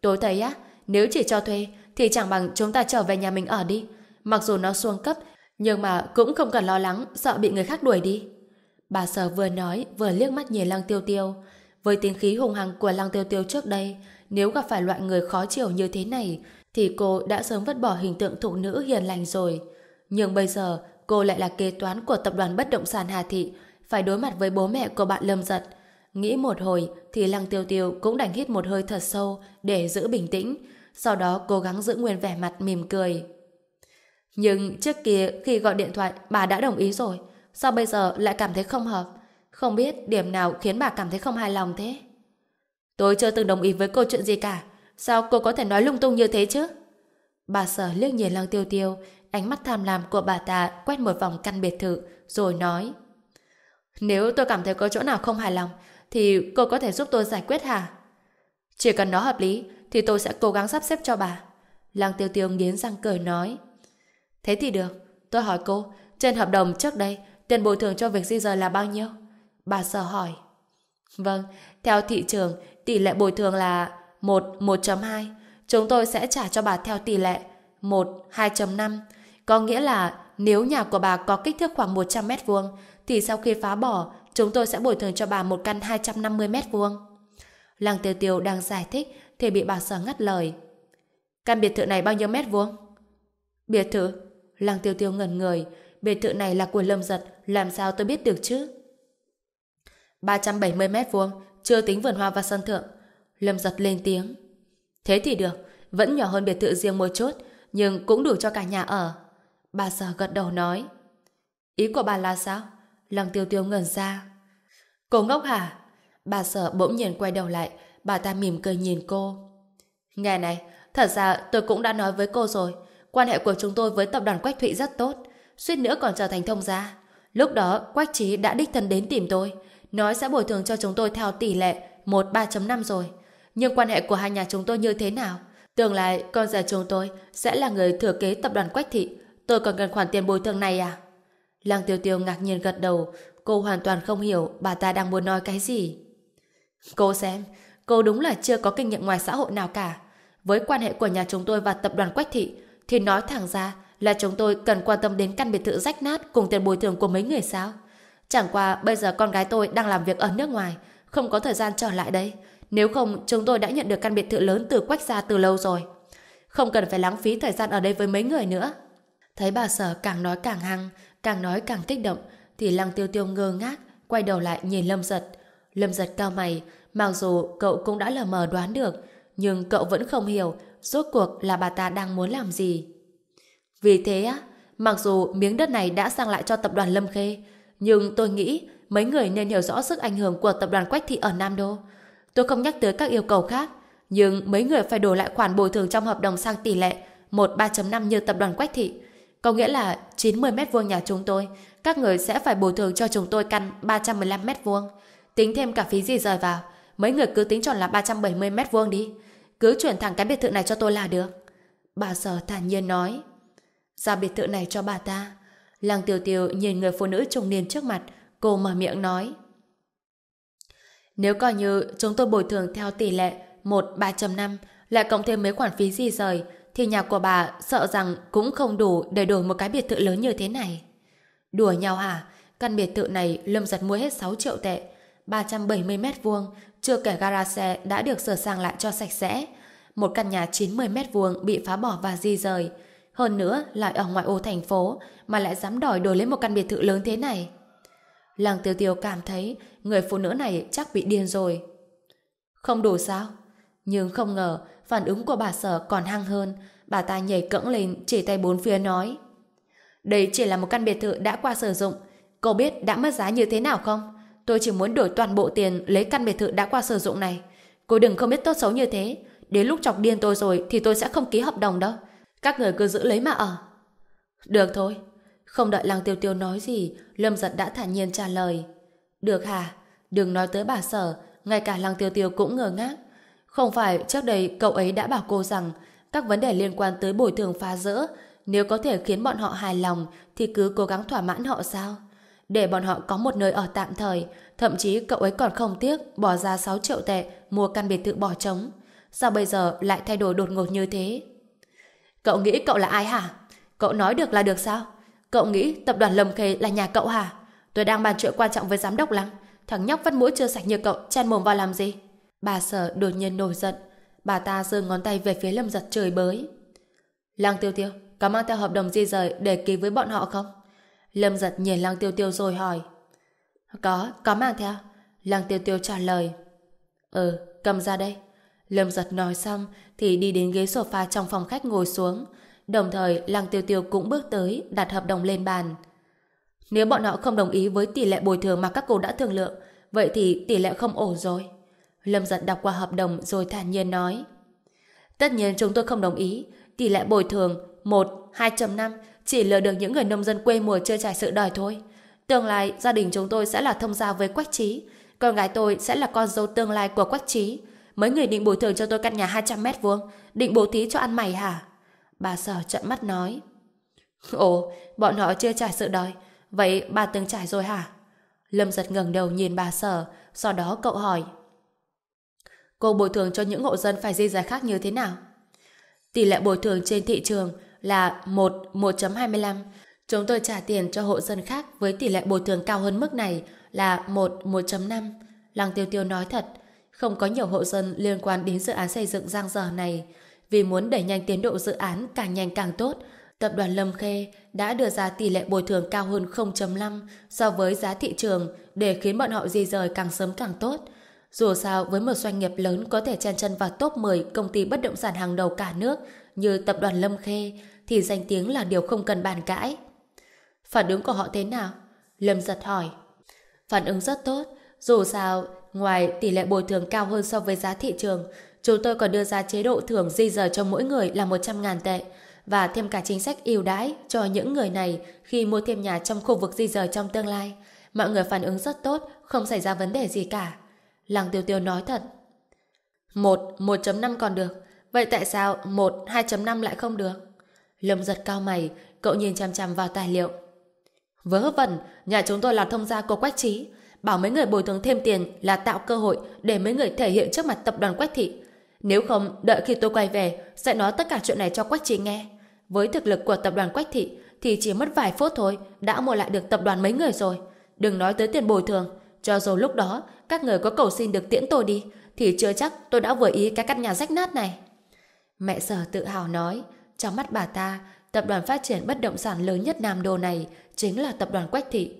Tôi thấy á, nếu chỉ cho thuê thì chẳng bằng chúng ta trở về nhà mình ở đi. Mặc dù nó xuông cấp, Nhưng mà cũng không cần lo lắng, sợ bị người khác đuổi đi. Bà sở vừa nói, vừa liếc mắt nhìn Lăng Tiêu Tiêu. Với tính khí hùng hằng của Lăng Tiêu Tiêu trước đây, nếu gặp phải loại người khó chịu như thế này, thì cô đã sớm vứt bỏ hình tượng thụ nữ hiền lành rồi. Nhưng bây giờ, cô lại là kế toán của tập đoàn bất động sản Hà Thị, phải đối mặt với bố mẹ của bạn Lâm Giật. Nghĩ một hồi thì Lăng Tiêu Tiêu cũng đành hít một hơi thật sâu để giữ bình tĩnh, sau đó cố gắng giữ nguyên vẻ mặt mỉm cười. Nhưng trước kia khi gọi điện thoại bà đã đồng ý rồi, sao bây giờ lại cảm thấy không hợp? Không biết điểm nào khiến bà cảm thấy không hài lòng thế? Tôi chưa từng đồng ý với cô chuyện gì cả, sao cô có thể nói lung tung như thế chứ? Bà sở liếc nhìn Lăng Tiêu Tiêu, ánh mắt tham lam của bà ta quét một vòng căn biệt thự, rồi nói Nếu tôi cảm thấy có chỗ nào không hài lòng, thì cô có thể giúp tôi giải quyết hả? Chỉ cần nó hợp lý, thì tôi sẽ cố gắng sắp xếp cho bà. Lăng Tiêu Tiêu nghiến răng cười nói Thế thì được, tôi hỏi cô, trên hợp đồng trước đây, tiền bồi thường cho việc di rời là bao nhiêu? Bà sở hỏi. Vâng, theo thị trường, tỷ lệ bồi thường là 1, 1.2. Chúng tôi sẽ trả cho bà theo tỷ lệ 1, 2.5. Có nghĩa là nếu nhà của bà có kích thước khoảng 100 mét vuông, thì sau khi phá bỏ, chúng tôi sẽ bồi thường cho bà một căn 250 mét vuông. Lăng Tiêu Tiêu đang giải thích thì bị bà sở ngắt lời. Căn biệt thự này bao nhiêu mét vuông? Biệt thự? Lăng Tiêu Tiêu ngẩn người. Biệt thự này là của Lâm Giật, làm sao tôi biết được chứ? 370 mét vuông, chưa tính vườn hoa và sân thượng. Lâm Giật lên tiếng. Thế thì được, vẫn nhỏ hơn biệt thự riêng một chút, nhưng cũng đủ cho cả nhà ở. Bà sở gật đầu nói. Ý của bà là sao? Lăng Tiêu Tiêu ngẩn ra. Cô ngốc hả? Bà sở bỗng nhiên quay đầu lại, bà ta mỉm cười nhìn cô. Nghe này, thật ra tôi cũng đã nói với cô rồi, quan hệ của chúng tôi với tập đoàn Quách Thụy rất tốt, suýt nữa còn trở thành thông gia. Lúc đó, Quách Trí đã đích thân đến tìm tôi, nói sẽ bồi thường cho chúng tôi theo tỷ lệ 1 3.5 rồi. Nhưng quan hệ của hai nhà chúng tôi như thế nào? Tương lai, con rể chúng tôi sẽ là người thừa kế tập đoàn Quách Thị. Tôi còn cần khoản tiền bồi thường này à? Lăng Tiêu Tiêu ngạc nhiên gật đầu, cô hoàn toàn không hiểu bà ta đang muốn nói cái gì. Cô xem, cô đúng là chưa có kinh nghiệm ngoài xã hội nào cả. Với quan hệ của nhà chúng tôi và tập đoàn Quách Thị, thì nói thẳng ra là chúng tôi cần quan tâm đến căn biệt thự rách nát cùng tiền bồi thường của mấy người sao. Chẳng qua bây giờ con gái tôi đang làm việc ở nước ngoài, không có thời gian trở lại đây. Nếu không, chúng tôi đã nhận được căn biệt thự lớn từ Quách gia từ lâu rồi. Không cần phải lãng phí thời gian ở đây với mấy người nữa. Thấy bà sở càng nói càng hăng, càng nói càng kích động, thì lăng tiêu tiêu ngơ ngác, quay đầu lại nhìn Lâm Giật. Lâm Giật cao mày, mặc dù cậu cũng đã lờ mờ đoán được, nhưng cậu vẫn không hiểu rốt cuộc là bà ta đang muốn làm gì. Vì thế á, mặc dù miếng đất này đã sang lại cho tập đoàn Lâm Khê, nhưng tôi nghĩ mấy người nên hiểu rõ sức ảnh hưởng của tập đoàn Quách Thị ở Nam Đô. Tôi không nhắc tới các yêu cầu khác, nhưng mấy người phải đổ lại khoản bồi thường trong hợp đồng sang tỷ lệ 1 3.5 như tập đoàn Quách Thị. Có nghĩa là 90 mét vuông nhà chúng tôi, các người sẽ phải bồi thường cho chúng tôi căn 315 mét vuông. Tính thêm cả phí gì rời vào, mấy người cứ tính chọn là 370 mét vuông đi. Cứ chuyển thẳng cái biệt thự này cho tôi là được. Bà sở thản nhiên nói. Ra biệt thự này cho bà ta. Lăng tiêu tiêu nhìn người phụ nữ trung niên trước mặt, cô mở miệng nói. Nếu coi như chúng tôi bồi thường theo tỷ lệ 1 3.5 lại cộng thêm mấy khoản phí di rời thì nhà của bà sợ rằng cũng không đủ để đổi một cái biệt thự lớn như thế này. Đùa nhau hả? Căn biệt thự này Lâm giật mua hết 6 triệu tệ 370 mét vuông chưa kể gara xe đã được sửa sang lại cho sạch sẽ. Một căn nhà 90 mét vuông bị phá bỏ và di rời. Hơn nữa, lại ở ngoại ô thành phố mà lại dám đòi đổi lấy một căn biệt thự lớn thế này. Lăng tiêu tiêu cảm thấy người phụ nữ này chắc bị điên rồi. Không đủ sao? Nhưng không ngờ phản ứng của bà sở còn hăng hơn. Bà ta nhảy cẫng lên, chỉ tay bốn phía nói. Đây chỉ là một căn biệt thự đã qua sử dụng. cô biết đã mất giá như thế nào không? Tôi chỉ muốn đổi toàn bộ tiền lấy căn biệt thự đã qua sử dụng này. Cô đừng không biết tốt xấu như thế. Đến lúc chọc điên tôi rồi thì tôi sẽ không ký hợp đồng đâu. Các người cứ giữ lấy mà ở. Được thôi. Không đợi Lăng Tiêu Tiêu nói gì, Lâm Giật đã thản nhiên trả lời. Được hả? Đừng nói tới bà sở, ngay cả Lăng Tiêu Tiêu cũng ngờ ngác. Không phải trước đây cậu ấy đã bảo cô rằng các vấn đề liên quan tới bồi thường phá rỡ, nếu có thể khiến bọn họ hài lòng thì cứ cố gắng thỏa mãn họ sao? Để bọn họ có một nơi ở tạm thời, thậm chí cậu ấy còn không tiếc bỏ ra 6 triệu tệ mua căn biệt thự bỏ trống. Sao bây giờ lại thay đổi đột ngột như thế? Cậu nghĩ cậu là ai hả? Cậu nói được là được sao? Cậu nghĩ tập đoàn Lâm Khê là nhà cậu hả? Tôi đang bàn chuyện quan trọng với giám đốc lắm. Thằng nhóc vắt mũi chưa sạch như cậu, chen mồm vào làm gì? Bà sở đột nhiên nổi giận. Bà ta giơ ngón tay về phía Lâm Giật trời bới. Lăng Tiêu Tiêu, có mang theo hợp đồng di rời để ký với bọn họ không? Lâm Giật nhìn Lăng Tiêu Tiêu rồi hỏi. Có, có mang theo. Lăng Tiêu Tiêu trả lời. Ừ, cầm ra đây. Lâm Giật nói xong thì đi đến ghế sofa trong phòng khách ngồi xuống. Đồng thời Lăng Tiêu Tiêu cũng bước tới đặt hợp đồng lên bàn. Nếu bọn họ không đồng ý với tỷ lệ bồi thường mà các cô đã thương lượng, vậy thì tỷ lệ không ổn rồi. Lâm giật đọc qua hợp đồng rồi thản nhiên nói. Tất nhiên chúng tôi không đồng ý. Tỷ lệ bồi thường 1, 2.5 chỉ lừa được những người nông dân quê mùa chơi trải sự đời thôi. Tương lai, gia đình chúng tôi sẽ là thông gia với Quách Trí. Con gái tôi sẽ là con dâu tương lai của Quách Trí. Mấy người định bồi thường cho tôi căn nhà 200 mét vuông, định bố thí cho ăn mày hả? Bà sở trận mắt nói. Ồ, bọn họ chưa trải sự đói. Vậy bà từng trải rồi hả? Lâm giật ngẩng đầu nhìn bà sở, sau đó cậu hỏi. Cô bồi thường cho những hộ dân phải di rời khác như thế nào? Tỷ lệ bồi thường trên thị trường là 1, 1.25. Chúng tôi trả tiền cho hộ dân khác với tỷ lệ bồi thường cao hơn mức này là 1, 1.5. Lăng Tiêu Tiêu nói thật, không có nhiều hộ dân liên quan đến dự án xây dựng giang dở này. Vì muốn đẩy nhanh tiến độ dự án càng nhanh càng tốt, tập đoàn Lâm Khê đã đưa ra tỷ lệ bồi thường cao hơn 0.5 so với giá thị trường để khiến bọn họ di rời càng sớm càng tốt. Dù sao, với một doanh nghiệp lớn có thể chen chân vào top 10 công ty bất động sản hàng đầu cả nước như tập đoàn Lâm Khê, thì danh tiếng là điều không cần bàn cãi. Phản ứng của họ thế nào? Lâm giật hỏi. Phản ứng rất tốt. Dù sao, ngoài tỷ lệ bồi thường cao hơn so với giá thị trường, chúng tôi còn đưa ra chế độ thưởng di rời cho mỗi người là 100.000 tệ và thêm cả chính sách ưu đãi cho những người này khi mua thêm nhà trong khu vực di rời trong tương lai. Mọi người phản ứng rất tốt, không xảy ra vấn đề gì cả. Lăng tiêu tiêu nói thật. 1, 1.5 còn được. Vậy tại sao 1, 2.5 lại không được? Lâm giật cao mày, cậu nhìn chằm chằm vào tài liệu. Vớ vẩn, nhà chúng tôi là thông gia của Quách Trí. Bảo mấy người bồi thường thêm tiền là tạo cơ hội để mấy người thể hiện trước mặt tập đoàn Quách Thị. Nếu không, đợi khi tôi quay về, sẽ nói tất cả chuyện này cho Quách Trí nghe. Với thực lực của tập đoàn Quách Thị, thì chỉ mất vài phút thôi, đã mua lại được tập đoàn mấy người rồi. Đừng nói tới tiền bồi thường, cho dù lúc đó các người có cầu xin được tiễn tôi đi, thì chưa chắc tôi đã vừa ý cái căn nhà rách nát này. Mẹ sở tự hào nói, trong mắt bà ta, tập đoàn phát triển bất động sản lớn nhất Nam Đô này chính là tập đoàn Quách Thị.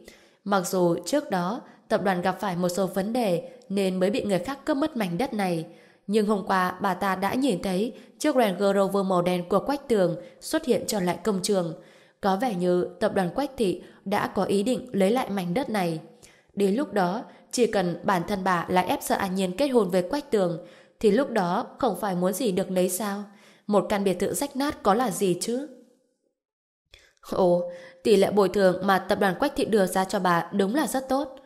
Mặc dù trước đó tập đoàn gặp phải một số vấn đề nên mới bị người khác cướp mất mảnh đất này, nhưng hôm qua bà ta đã nhìn thấy chiếc Range Rover màu đen của Quách Tường xuất hiện trở lại công trường. Có vẻ như tập đoàn Quách Thị đã có ý định lấy lại mảnh đất này. Đến lúc đó, chỉ cần bản thân bà lại ép sợ An Nhiên kết hôn với Quách Tường, thì lúc đó không phải muốn gì được lấy sao? Một căn biệt thự rách nát có là gì chứ? Ồ, tỷ lệ bồi thường mà tập đoàn Quách Thị đưa ra cho bà đúng là rất tốt.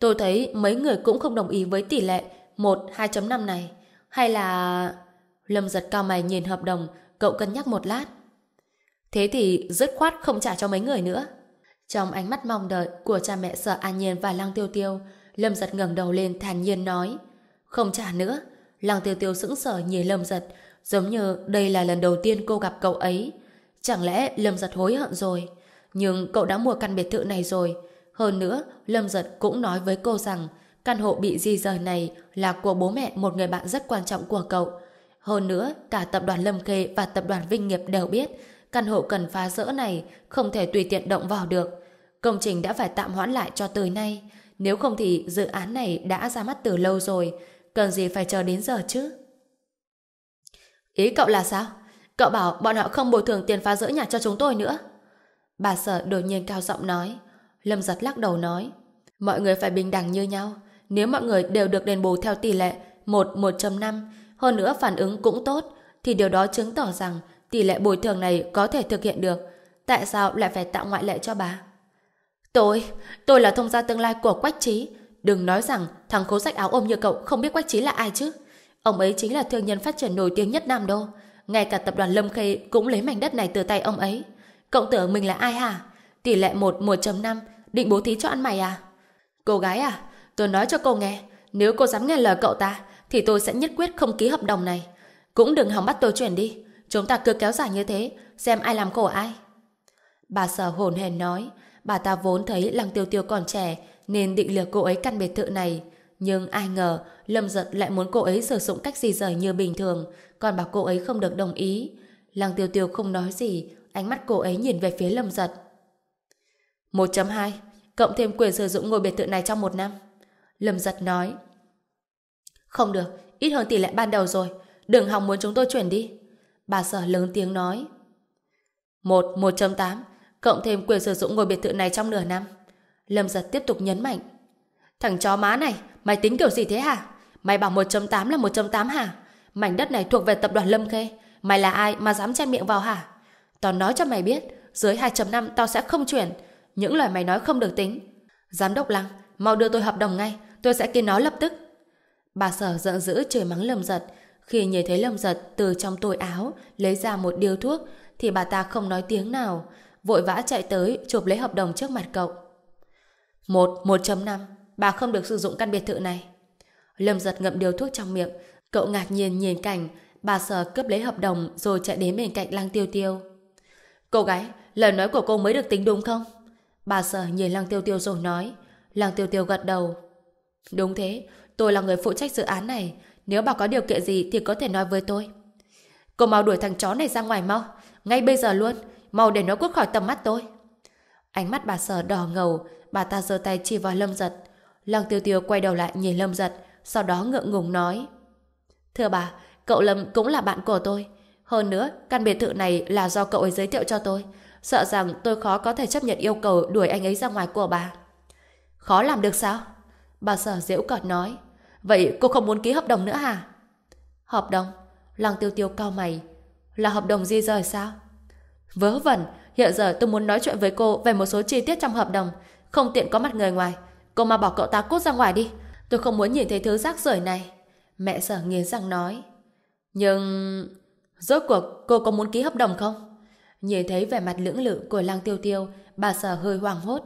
Tôi thấy mấy người cũng không đồng ý với tỷ lệ 1-2.5 này. Hay là... Lâm giật cao mày nhìn hợp đồng, cậu cân nhắc một lát. Thế thì dứt khoát không trả cho mấy người nữa. Trong ánh mắt mong đợi của cha mẹ sợ An Nhiên và Lăng Tiêu Tiêu, Lâm giật ngẩng đầu lên thản nhiên nói. Không trả nữa. Lăng Tiêu Tiêu sững sờ nhìn Lâm giật, giống như đây là lần đầu tiên cô gặp cậu ấy. Chẳng lẽ Lâm giật hối hận rồi? Nhưng cậu đã mua căn biệt thự này rồi. Hơn nữa, Lâm giật cũng nói với cô rằng căn hộ bị di rời này là của bố mẹ một người bạn rất quan trọng của cậu. Hơn nữa, cả tập đoàn Lâm Kê và tập đoàn Vinh Nghiệp đều biết căn hộ cần phá rỡ này không thể tùy tiện động vào được. Công trình đã phải tạm hoãn lại cho tới nay. Nếu không thì dự án này đã ra mắt từ lâu rồi. Cần gì phải chờ đến giờ chứ? Ý cậu là sao? Cậu bảo bọn họ không bồi thường tiền phá rỡ nhà cho chúng tôi nữa. Bà sở đột nhiên cao giọng nói. Lâm giật lắc đầu nói. Mọi người phải bình đẳng như nhau. Nếu mọi người đều được đền bù theo tỷ lệ 1-1.5, hơn nữa phản ứng cũng tốt, thì điều đó chứng tỏ rằng tỷ lệ bồi thường này có thể thực hiện được. Tại sao lại phải tạo ngoại lệ cho bà? Tôi, tôi là thông gia tương lai của Quách Trí. Đừng nói rằng thằng khố sách áo ôm như cậu không biết Quách Trí là ai chứ. Ông ấy chính là thương nhân phát triển nổi tiếng nhất Nam Đô. Ngay cả tập đoàn Lâm Khê cũng lấy mảnh đất này từ tay ông ấy. Cậu tưởng mình là ai hả? Tỷ lệ 1 1.5 định bố thí cho ăn mày à? Cô gái à? Tôi nói cho cô nghe, nếu cô dám nghe lời cậu ta, thì tôi sẽ nhất quyết không ký hợp đồng này. Cũng đừng hòng bắt tôi chuyển đi. Chúng ta cứ kéo dài như thế, xem ai làm khổ ai. Bà sở hồn hèn nói, bà ta vốn thấy Lăng Tiêu Tiêu còn trẻ nên định lừa cô ấy căn biệt thự này. Nhưng ai ngờ Lâm Giật lại muốn cô ấy sử dụng cách gì rời như bình thường, còn bảo cô ấy không được đồng ý. Lăng Tiêu Tiêu không nói gì, ánh mắt cô ấy nhìn về phía Lâm Giật. 1.2 Cộng thêm quyền sử dụng ngôi biệt thự này trong một năm. Lâm Giật nói. Không được, ít hơn tỷ lệ ban đầu rồi. Đừng hòng muốn chúng tôi chuyển đi. Bà sở lớn tiếng nói. 1, 1.8 Cộng thêm quyền sử dụng ngôi biệt thự này trong nửa năm. Lâm Giật tiếp tục nhấn mạnh. Thằng chó má này, mày tính kiểu gì thế hả? Mày bảo 1.8 là 1.8 hả? Mảnh đất này thuộc về tập đoàn Lâm Khê. Mày là ai mà dám chen miệng vào hả? Tao nói cho mày biết, dưới 2.5 tao sẽ không chuyển. Những lời mày nói không được tính. Giám đốc Lăng, mau đưa tôi hợp đồng ngay, tôi sẽ ký nó lập tức. Bà sở giận dữ chửi mắng Lâm Giật. Khi nhìn thấy Lâm Giật từ trong tôi áo lấy ra một điếu thuốc, thì bà ta không nói tiếng nào, vội vã chạy tới chụp lấy hợp đồng trước mặt cậu. 1, 1.5, bà không được sử dụng căn biệt thự này. Lâm Giật ngậm điếu thuốc trong miệng, cậu ngạc nhiên nhìn cảnh bà sở cướp lấy hợp đồng rồi chạy đến bên cạnh Lăng Tiêu Tiêu. Cô gái, lời nói của cô mới được tính đúng không? Bà sở nhìn Lăng Tiêu Tiêu rồi nói. Lăng Tiêu Tiêu gật đầu. Đúng thế, tôi là người phụ trách dự án này. Nếu bà có điều kiện gì thì có thể nói với tôi. Cô mau đuổi thằng chó này ra ngoài mau. Ngay bây giờ luôn. Mau để nó cút khỏi tầm mắt tôi. Ánh mắt bà sở đỏ ngầu. Bà ta giơ tay chỉ vào Lâm Giật. Lăng Tiêu Tiêu quay đầu lại nhìn Lâm Giật. Sau đó ngượng ngùng nói. Thưa bà, cậu Lâm cũng là bạn của tôi. Hơn nữa, căn biệt thự này là do cậu ấy giới thiệu cho tôi. Sợ rằng tôi khó có thể chấp nhận yêu cầu đuổi anh ấy ra ngoài của bà. Khó làm được sao? Bà sở diễu cợt nói. Vậy cô không muốn ký hợp đồng nữa hả? Hợp đồng? Lăng tiêu tiêu cao mày. Là hợp đồng di rời sao? Vớ vẩn, hiện giờ tôi muốn nói chuyện với cô về một số chi tiết trong hợp đồng. Không tiện có mặt người ngoài. Cô mà bỏ cậu ta cút ra ngoài đi. Tôi không muốn nhìn thấy thứ rác rưởi này. Mẹ sở nghiến răng nói. Nhưng... Rốt cuộc cô có muốn ký hợp đồng không? Nhìn thấy vẻ mặt lưỡng lự của lang tiêu tiêu, bà sở hơi hoảng hốt.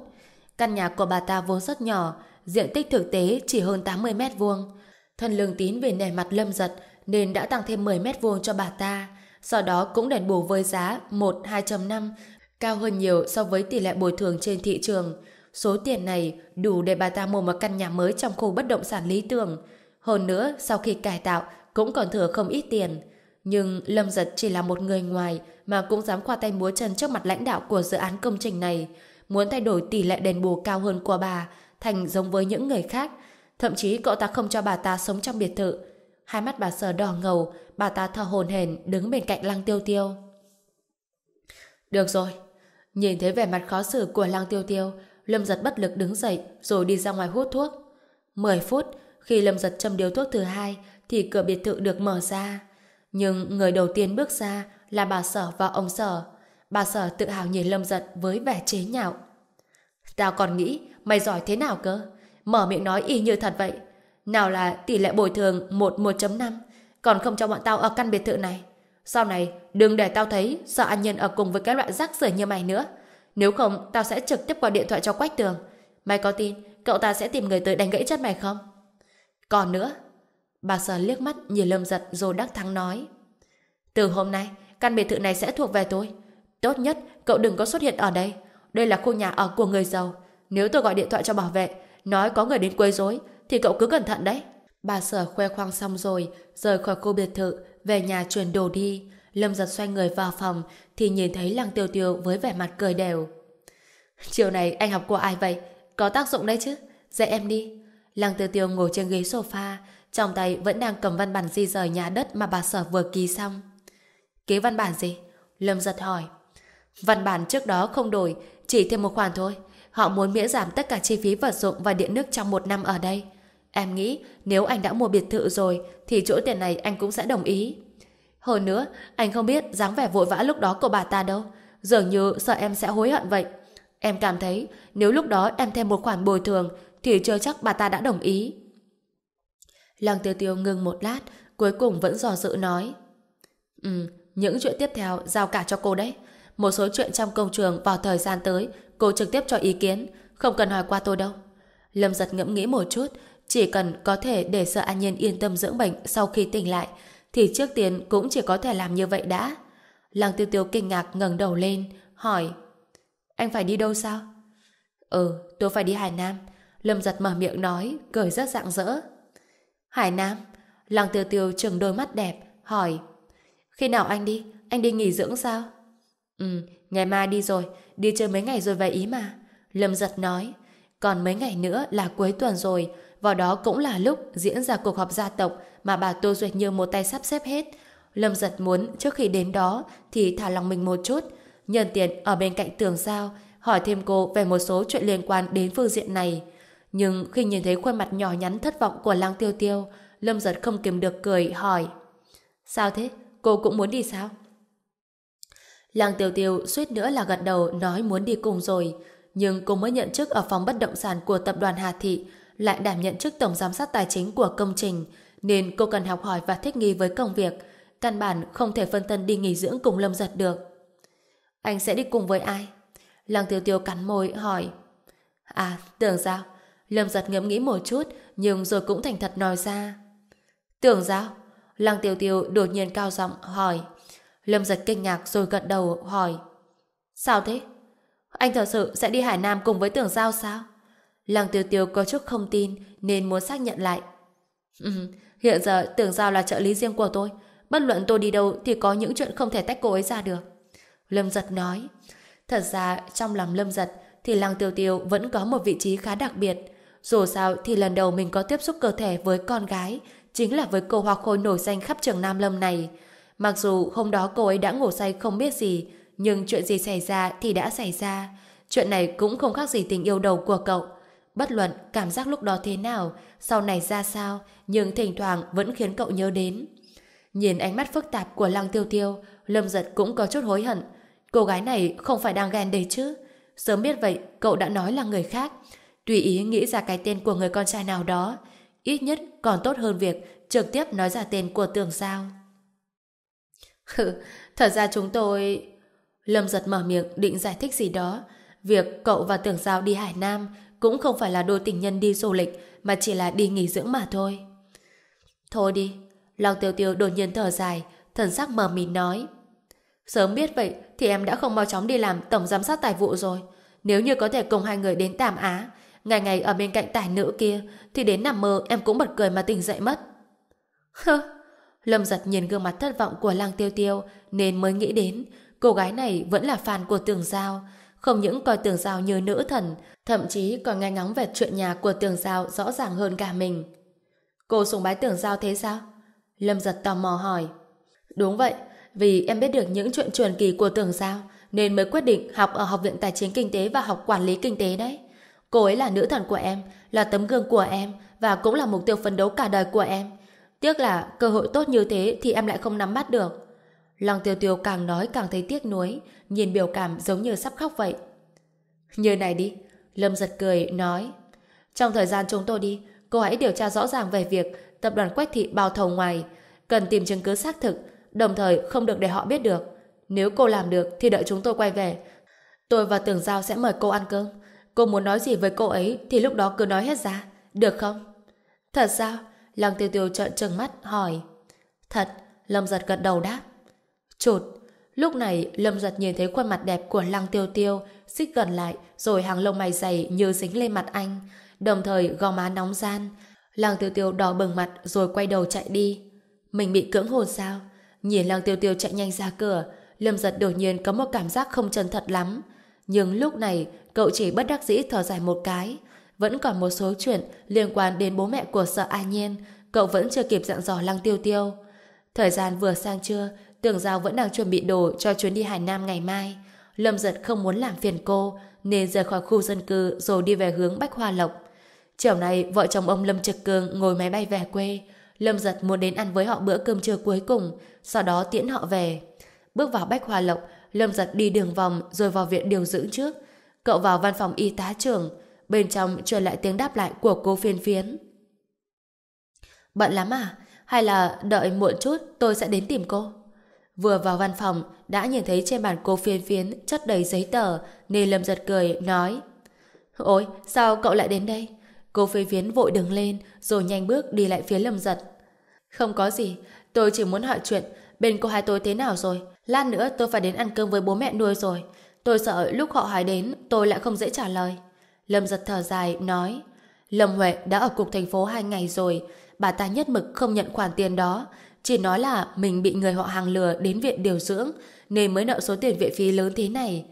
Căn nhà của bà ta vốn rất nhỏ, diện tích thực tế chỉ hơn 80 mét vuông. Thân lương tín vì nẻ mặt lâm giật nên đã tăng thêm 10 mét vuông cho bà ta. Sau đó cũng đền bù với giá 1-2.5, cao hơn nhiều so với tỷ lệ bồi thường trên thị trường. Số tiền này đủ để bà ta mua một căn nhà mới trong khu bất động sản lý tưởng. Hơn nữa, sau khi cải tạo, cũng còn thừa không ít tiền. Nhưng Lâm Giật chỉ là một người ngoài mà cũng dám khoa tay múa chân trước mặt lãnh đạo của dự án công trình này, muốn thay đổi tỷ lệ đền bù cao hơn của bà, thành giống với những người khác. Thậm chí cậu ta không cho bà ta sống trong biệt thự. Hai mắt bà sờ đỏ ngầu, bà ta thở hồn hển đứng bên cạnh Lăng Tiêu Tiêu. Được rồi. Nhìn thấy vẻ mặt khó xử của Lăng Tiêu Tiêu, Lâm Giật bất lực đứng dậy rồi đi ra ngoài hút thuốc. 10 phút, khi Lâm Giật châm điếu thuốc thứ hai, thì cửa biệt thự được mở ra. Nhưng người đầu tiên bước ra là bà Sở và ông Sở. Bà Sở tự hào nhìn Lâm Giật với vẻ chế nhạo. Tao còn nghĩ mày giỏi thế nào cơ? Mở miệng nói y như thật vậy. Nào là tỷ lệ bồi thường 1 1.5 còn không cho bọn tao ở căn biệt thự này. Sau này, đừng để tao thấy sợ an nhân ở cùng với cái loại rác rưởi như mày nữa. Nếu không, tao sẽ trực tiếp gọi điện thoại cho Quách Tường. Mày có tin cậu ta sẽ tìm người tới đánh gãy chân mày không? Còn nữa, Bà Sở liếc mắt nhìn Lâm Giật rồi đắc thắng nói. Từ hôm nay, căn biệt thự này sẽ thuộc về tôi. Tốt nhất, cậu đừng có xuất hiện ở đây. Đây là khu nhà ở của người giàu. Nếu tôi gọi điện thoại cho bảo vệ, nói có người đến quấy rối, thì cậu cứ cẩn thận đấy. Bà Sở khoe khoang xong rồi, rời khỏi khu biệt thự, về nhà chuyển đồ đi. Lâm giật xoay người vào phòng, thì nhìn thấy Lăng Tiêu Tiêu với vẻ mặt cười đều. Chiều này anh học của ai vậy? Có tác dụng đấy chứ? Dạy em đi. Lăng Tiêu Tiêu ngồi trên ghế sofa, trong tay vẫn đang cầm văn bản di rời nhà đất mà bà sở vừa ký xong. Ký văn bản gì? Lâm giật hỏi. Văn bản trước đó không đổi, chỉ thêm một khoản thôi. Họ muốn miễn giảm tất cả chi phí vật dụng và điện nước trong một năm ở đây. Em nghĩ nếu anh đã mua biệt thự rồi thì chỗ tiền này anh cũng sẽ đồng ý. Hơn nữa, anh không biết dáng vẻ vội vã lúc đó của bà ta đâu. Dường như sợ em sẽ hối hận vậy. Em cảm thấy nếu lúc đó em thêm một khoản bồi thường thì chưa chắc bà ta đã đồng ý. Lăng tiêu tiêu ngừng một lát, cuối cùng vẫn dò dự nói. Ừ, những chuyện tiếp theo giao cả cho cô đấy. Một số chuyện trong công trường vào thời gian tới, cô trực tiếp cho ý kiến, không cần hỏi qua tôi đâu. Lâm giật ngẫm nghĩ một chút, chỉ cần có thể để sợ an nhiên yên tâm dưỡng bệnh sau khi tỉnh lại, thì trước tiên cũng chỉ có thể làm như vậy đã. Lăng tiêu tiêu kinh ngạc ngẩng đầu lên, hỏi Anh phải đi đâu sao? Ừ, tôi phải đi Hải Nam. Lâm giật mở miệng nói, cười rất rạng rỡ. Hải Nam? Lăng tiêu tiêu trừng đôi mắt đẹp, hỏi. Khi nào anh đi? Anh đi nghỉ dưỡng sao? Ừ, ngày mai đi rồi, đi chơi mấy ngày rồi về ý mà. Lâm giật nói. Còn mấy ngày nữa là cuối tuần rồi, vào đó cũng là lúc diễn ra cuộc họp gia tộc mà bà Tô Duyệt Như một tay sắp xếp hết. Lâm giật muốn trước khi đến đó thì thả lòng mình một chút, nhân tiện ở bên cạnh tường giao, hỏi thêm cô về một số chuyện liên quan đến phương diện này. Nhưng khi nhìn thấy khuôn mặt nhỏ nhắn thất vọng của Lăng Tiêu Tiêu, Lâm giật không kìm được cười, hỏi Sao thế? Cô cũng muốn đi sao? Lăng Tiêu Tiêu suýt nữa là gật đầu nói muốn đi cùng rồi, nhưng cô mới nhận chức ở phòng bất động sản của tập đoàn Hà Thị, lại đảm nhận chức tổng giám sát tài chính của công trình, nên cô cần học hỏi và thích nghi với công việc, căn bản không thể phân thân đi nghỉ dưỡng cùng Lâm Giật được. Anh sẽ đi cùng với ai? Lăng Tiêu Tiêu cắn môi hỏi. À, tưởng sao? Lâm Giật ngẫm nghĩ một chút, nhưng rồi cũng thành thật nói ra. Tưởng sao? Lăng Tiêu Tiêu đột nhiên cao giọng hỏi. Lâm Giật kinh ngạc rồi gật đầu hỏi. Sao thế? Anh thật sự sẽ đi Hải Nam cùng với tưởng giao sao? Lăng Tiêu Tiêu có chút không tin nên muốn xác nhận lại. Ừ, hiện giờ tưởng giao là trợ lý riêng của tôi. Bất luận tôi đi đâu thì có những chuyện không thể tách cô ấy ra được. Lâm Giật nói. Thật ra trong lòng Lâm Giật thì Lăng Tiêu Tiêu vẫn có một vị trí khá đặc biệt. Dù sao thì lần đầu mình có tiếp xúc cơ thể với con gái chính là với cô hoa khôi nổi danh khắp trường Nam Lâm này. Mặc dù hôm đó cô ấy đã ngủ say không biết gì nhưng chuyện gì xảy ra thì đã xảy ra. Chuyện này cũng không khác gì tình yêu đầu của cậu. Bất luận cảm giác lúc đó thế nào, sau này ra sao, nhưng thỉnh thoảng vẫn khiến cậu nhớ đến. Nhìn ánh mắt phức tạp của Lăng Tiêu Tiêu, Lâm Giật cũng có chút hối hận. Cô gái này không phải đang ghen đấy chứ. Sớm biết vậy, cậu đã nói là người khác. Tùy ý nghĩ ra cái tên của người con trai nào đó. Ít nhất còn tốt hơn việc trực tiếp nói ra tên của tường sao. Thật ra chúng tôi... Lâm giật mở miệng định giải thích gì đó. Việc cậu và tưởng giao đi Hải Nam cũng không phải là đôi tình nhân đi du lịch, mà chỉ là đi nghỉ dưỡng mà thôi. Thôi đi. Lòng tiêu tiêu đột nhiên thở dài, thần sắc mờ mịt nói, Sớm biết vậy thì em đã không mau chóng đi làm tổng giám sát tài vụ rồi. Nếu như có thể cùng hai người đến Tam Á ngày ngày ở bên cạnh tài nữ kia thì đến nằm mơ em cũng bật cười mà tỉnh dậy mất. Hơ! Lâm giật nhìn gương mặt thất vọng của Lang Tiêu Tiêu nên mới nghĩ đến cô gái này vẫn là fan của Tường Giao. Không những coi Tường Giao như nữ thần, thậm chí còn nghe ngóng về chuyện nhà của Tường Giao rõ ràng hơn cả mình. Cô sùng bái Tường Giao thế sao? Lâm giật tò mò hỏi. Đúng vậy, vì em biết được những chuyện truyền kỳ của Tường Giao nên mới quyết định học ở Học viện Tài chính Kinh tế và học Quản lý Kinh tế đấy. Cô ấy là nữ thần của em, là tấm gương của em và cũng là mục tiêu phấn đấu cả đời của em. Tiếc là cơ hội tốt như thế thì em lại không nắm bắt được. Lòng tiêu tiêu càng nói càng thấy tiếc nuối, nhìn biểu cảm giống như sắp khóc vậy. Như này đi, Lâm giật cười, nói Trong thời gian chúng tôi đi, cô hãy điều tra rõ ràng về việc tập đoàn Quách Thị bao thầu ngoài, cần tìm chứng cứ xác thực, đồng thời không được để họ biết được. Nếu cô làm được thì đợi chúng tôi quay về. Tôi và Tưởng Giao sẽ mời cô ăn cơm. Cô muốn nói gì với cô ấy thì lúc đó cứ nói hết ra. Được không? Thật sao? Lăng tiêu tiêu trợn trừng mắt hỏi. Thật, Lâm giật gật đầu đáp. Chụt, Lúc này Lâm giật nhìn thấy khuôn mặt đẹp của Lăng tiêu tiêu xích gần lại rồi hàng lông mày dày như dính lên mặt anh. Đồng thời gò má nóng gian. Lăng tiêu tiêu đỏ bừng mặt rồi quay đầu chạy đi. Mình bị cưỡng hồn sao? Nhìn Lăng tiêu tiêu chạy nhanh ra cửa Lâm giật đột nhiên có một cảm giác không chân thật lắm. Nhưng lúc này cậu chỉ bất đắc dĩ thở dài một cái. Vẫn còn một số chuyện liên quan đến bố mẹ của sợ A Nhiên, cậu vẫn chưa kịp dặn dò Lăng Tiêu Tiêu. Thời gian vừa sang trưa, Tưởng Giao vẫn đang chuẩn bị đồ cho chuyến đi Hải Nam ngày mai. Lâm giật không muốn làm phiền cô, nên rời khỏi khu dân cư rồi đi về hướng Bách Hoa Lộc. Chiều nay, vợ chồng ông Lâm Trực Cường ngồi máy bay về quê. Lâm giật muốn đến ăn với họ bữa cơm trưa cuối cùng, sau đó tiễn họ về. Bước vào Bách Hoa Lộc, Lâm giật đi đường vòng rồi vào viện điều dưỡng trước. Cậu vào văn phòng y tá trưởng, bên trong truyền lại tiếng đáp lại của cô phiên phiến. Bận lắm à? Hay là đợi muộn chút tôi sẽ đến tìm cô? Vừa vào văn phòng, đã nhìn thấy trên bàn cô phiên phiến chất đầy giấy tờ, nên Lâm giật cười, nói Ôi, sao cậu lại đến đây? Cô phiên phiến vội đứng lên, rồi nhanh bước đi lại phía Lâm giật. Không có gì, tôi chỉ muốn hỏi chuyện, bên cô hai tôi thế nào rồi? Lát nữa tôi phải đến ăn cơm với bố mẹ nuôi rồi. Tôi sợ lúc họ hỏi đến, tôi lại không dễ trả lời. Lâm giật thở dài, nói Lâm Huệ đã ở cục thành phố hai ngày rồi, bà ta nhất mực không nhận khoản tiền đó, chỉ nói là mình bị người họ hàng lừa đến viện điều dưỡng, nên mới nợ số tiền viện phí lớn thế này.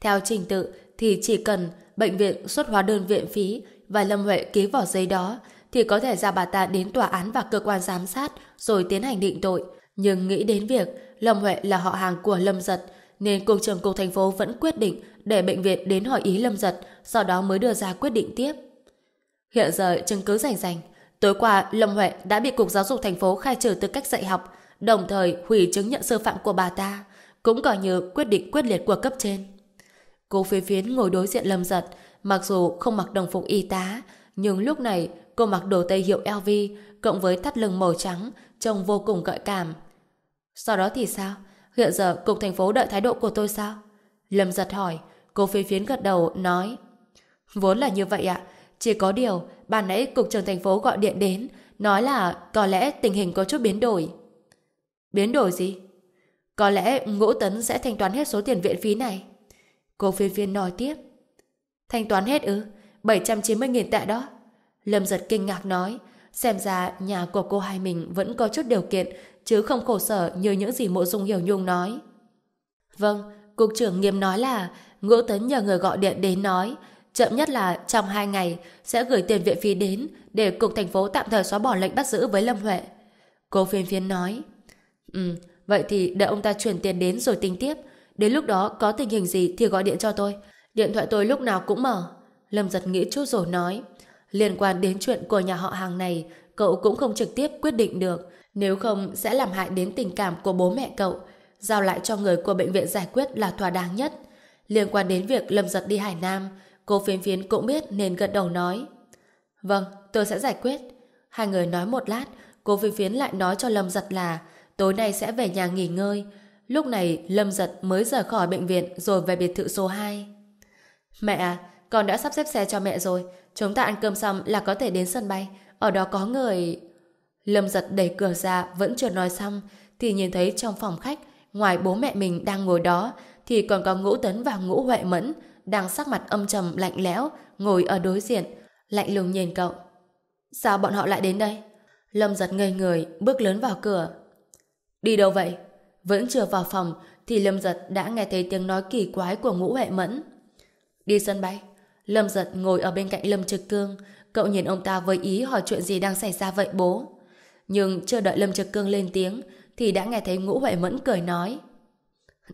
Theo trình tự thì chỉ cần bệnh viện xuất hóa đơn viện phí và Lâm Huệ ký vào giấy đó thì có thể ra bà ta đến tòa án và cơ quan giám sát rồi tiến hành định tội. Nhưng nghĩ đến việc Lâm Huệ là họ hàng của Lâm Giật nên cục trưởng cục thành phố vẫn quyết định để bệnh viện đến hỏi ý Lâm Giật, sau đó mới đưa ra quyết định tiếp. Hiện giờ, chứng cứ rành rành tối qua, Lâm Huệ đã bị cục giáo dục thành phố khai trừ tư cách dạy học, đồng thời hủy chứng nhận sư phạm của bà ta, cũng coi như quyết định quyết liệt của cấp trên. Cô phía phiến ngồi đối diện Lâm Giật, mặc dù không mặc đồng phục y tá, nhưng lúc này cô mặc đồ tây hiệu LV cộng với thắt lưng màu trắng, trông vô cùng gợi cảm. Sau đó thì sao? Hiện giờ cục thành phố đợi thái độ của tôi sao? Lâm giật hỏi, cô phi phiến gật đầu, nói Vốn là như vậy ạ, chỉ có điều, ban nãy cục trưởng thành phố gọi điện đến, nói là có lẽ tình hình có chút biến đổi. Biến đổi gì? Có lẽ Ngũ Tấn sẽ thanh toán hết số tiền viện phí này. Cô phiên phiên nói tiếp. Thanh toán hết ư? 790.000 tệ đó. Lâm giật kinh ngạc nói, xem ra nhà của cô hai mình vẫn có chút điều kiện, chứ không khổ sở như những gì mộ dung hiểu nhung nói. Vâng, cục trưởng nghiêm nói là Ngũ Tấn nhờ người gọi điện đến nói, chậm nhất là trong hai ngày sẽ gửi tiền viện phí đến để cục thành phố tạm thời xóa bỏ lệnh bắt giữ với Lâm Huệ. Cô phiên phiên nói, Ừ, vậy thì đợi ông ta chuyển tiền đến rồi tính tiếp. Đến lúc đó có tình hình gì thì gọi điện cho tôi. Điện thoại tôi lúc nào cũng mở. Lâm giật nghĩ chút rồi nói, Liên quan đến chuyện của nhà họ hàng này, cậu cũng không trực tiếp quyết định được. Nếu không, sẽ làm hại đến tình cảm của bố mẹ cậu. Giao lại cho người của bệnh viện giải quyết là thỏa đáng nhất. Liên quan đến việc Lâm Giật đi Hải Nam, cô phiến phiến cũng biết nên gật đầu nói. Vâng, tôi sẽ giải quyết. Hai người nói một lát, cô phiến phiến lại nói cho Lâm Giật là tối nay sẽ về nhà nghỉ ngơi. Lúc này, Lâm Giật mới rời khỏi bệnh viện rồi về biệt thự số 2. Mẹ à, con đã sắp xếp xe cho mẹ rồi. Chúng ta ăn cơm xong là có thể đến sân bay. Ở đó có người... Lâm giật đẩy cửa ra, vẫn chưa nói xong, thì nhìn thấy trong phòng khách, ngoài bố mẹ mình đang ngồi đó, thì còn có Ngũ Tấn và Ngũ Huệ Mẫn đang sắc mặt âm trầm, lạnh lẽo, ngồi ở đối diện, lạnh lùng nhìn cậu. Sao bọn họ lại đến đây? Lâm giật ngây người, bước lớn vào cửa. Đi đâu vậy? Vẫn chưa vào phòng, thì Lâm giật đã nghe thấy tiếng nói kỳ quái của Ngũ Huệ Mẫn. Đi sân bay. Lâm giật ngồi ở bên cạnh Lâm Trực Cương, cậu nhìn ông ta với ý hỏi chuyện gì đang xảy ra vậy bố. Nhưng chưa đợi Lâm Trực Cương lên tiếng, thì đã nghe thấy Ngũ Huệ Mẫn cười nói.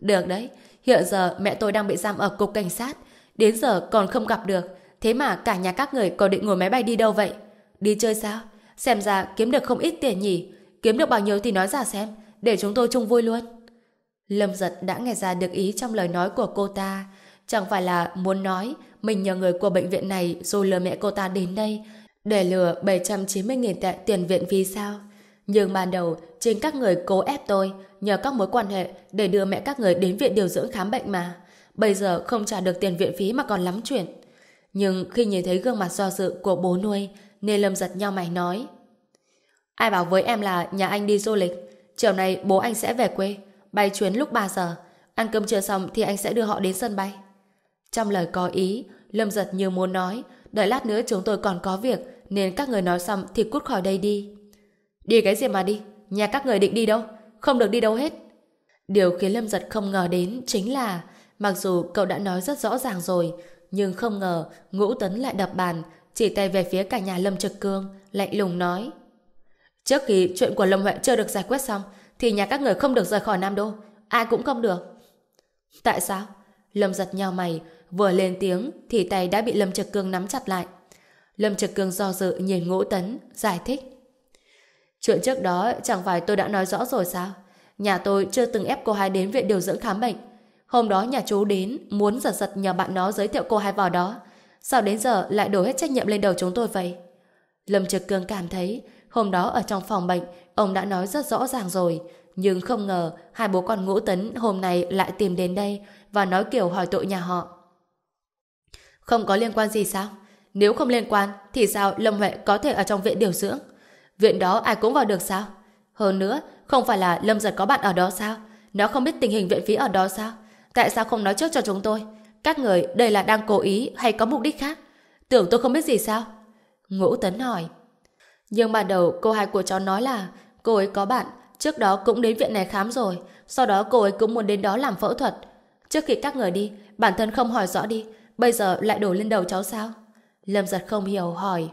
Được đấy, hiện giờ mẹ tôi đang bị giam ở cục cảnh sát, đến giờ còn không gặp được, thế mà cả nhà các người còn định ngồi máy bay đi đâu vậy? Đi chơi sao? Xem ra kiếm được không ít tiền nhỉ? Kiếm được bao nhiêu thì nói ra xem, để chúng tôi chung vui luôn. Lâm giật đã nghe ra được ý trong lời nói của cô ta, chẳng phải là muốn nói mình nhờ người của bệnh viện này rồi lừa mẹ cô ta đến đây để lừa 790.000 tệ tiền viện phí sao? Nhưng ban đầu, chính các người cố ép tôi nhờ các mối quan hệ để đưa mẹ các người đến viện điều dưỡng khám bệnh mà. Bây giờ không trả được tiền viện phí mà còn lắm chuyện. Nhưng khi nhìn thấy gương mặt do dự của bố nuôi, nên Lâm giật nhau mày nói Ai bảo với em là nhà anh đi du lịch Chiều nay bố anh sẽ về quê Bay chuyến lúc 3 giờ Ăn cơm trưa xong thì anh sẽ đưa họ đến sân bay trong lời có ý, Lâm giật như muốn nói, đợi lát nữa chúng tôi còn có việc, nên các người nói xong thì cút khỏi đây đi. Đi cái gì mà đi? Nhà các người định đi đâu? Không được đi đâu hết. Điều khiến Lâm giật không ngờ đến chính là, mặc dù cậu đã nói rất rõ ràng rồi, nhưng không ngờ Ngũ Tấn lại đập bàn, chỉ tay về phía cả nhà Lâm Trực Cương, lạnh lùng nói. Trước khi chuyện của Lâm Huệ chưa được giải quyết xong, thì nhà các người không được rời khỏi Nam Đô. Ai cũng không được. Tại sao? Lâm giật nhau mày, vừa lên tiếng thì tay đã bị Lâm Trực Cương nắm chặt lại. Lâm Trực Cương do dự nhìn Ngũ Tấn, giải thích. Chuyện trước đó chẳng phải tôi đã nói rõ rồi sao? Nhà tôi chưa từng ép cô hai đến viện điều dưỡng khám bệnh. Hôm đó nhà chú đến, muốn giật giật nhờ bạn nó giới thiệu cô hai vào đó. Sao đến giờ lại đổ hết trách nhiệm lên đầu chúng tôi vậy? Lâm Trực Cương cảm thấy hôm đó ở trong phòng bệnh ông đã nói rất rõ ràng rồi nhưng không ngờ hai bố con ngũ tấn hôm nay lại tìm đến đây và nói kiểu hỏi tội nhà họ. Không có liên quan gì sao? Nếu không liên quan, thì sao Lâm Huệ có thể ở trong viện điều dưỡng? Viện đó ai cũng vào được sao? Hơn nữa, không phải là Lâm Giật có bạn ở đó sao? Nó không biết tình hình viện phí ở đó sao? Tại sao không nói trước cho chúng tôi? Các người đây là đang cố ý hay có mục đích khác? Tưởng tôi không biết gì sao? Ngũ Tấn hỏi. Nhưng ban đầu cô hai của cháu nói là cô ấy có bạn, trước đó cũng đến viện này khám rồi, sau đó cô ấy cũng muốn đến đó làm phẫu thuật. Trước khi các người đi, bản thân không hỏi rõ đi, bây giờ lại đổ lên đầu cháu sao? Lâm giật không hiểu hỏi.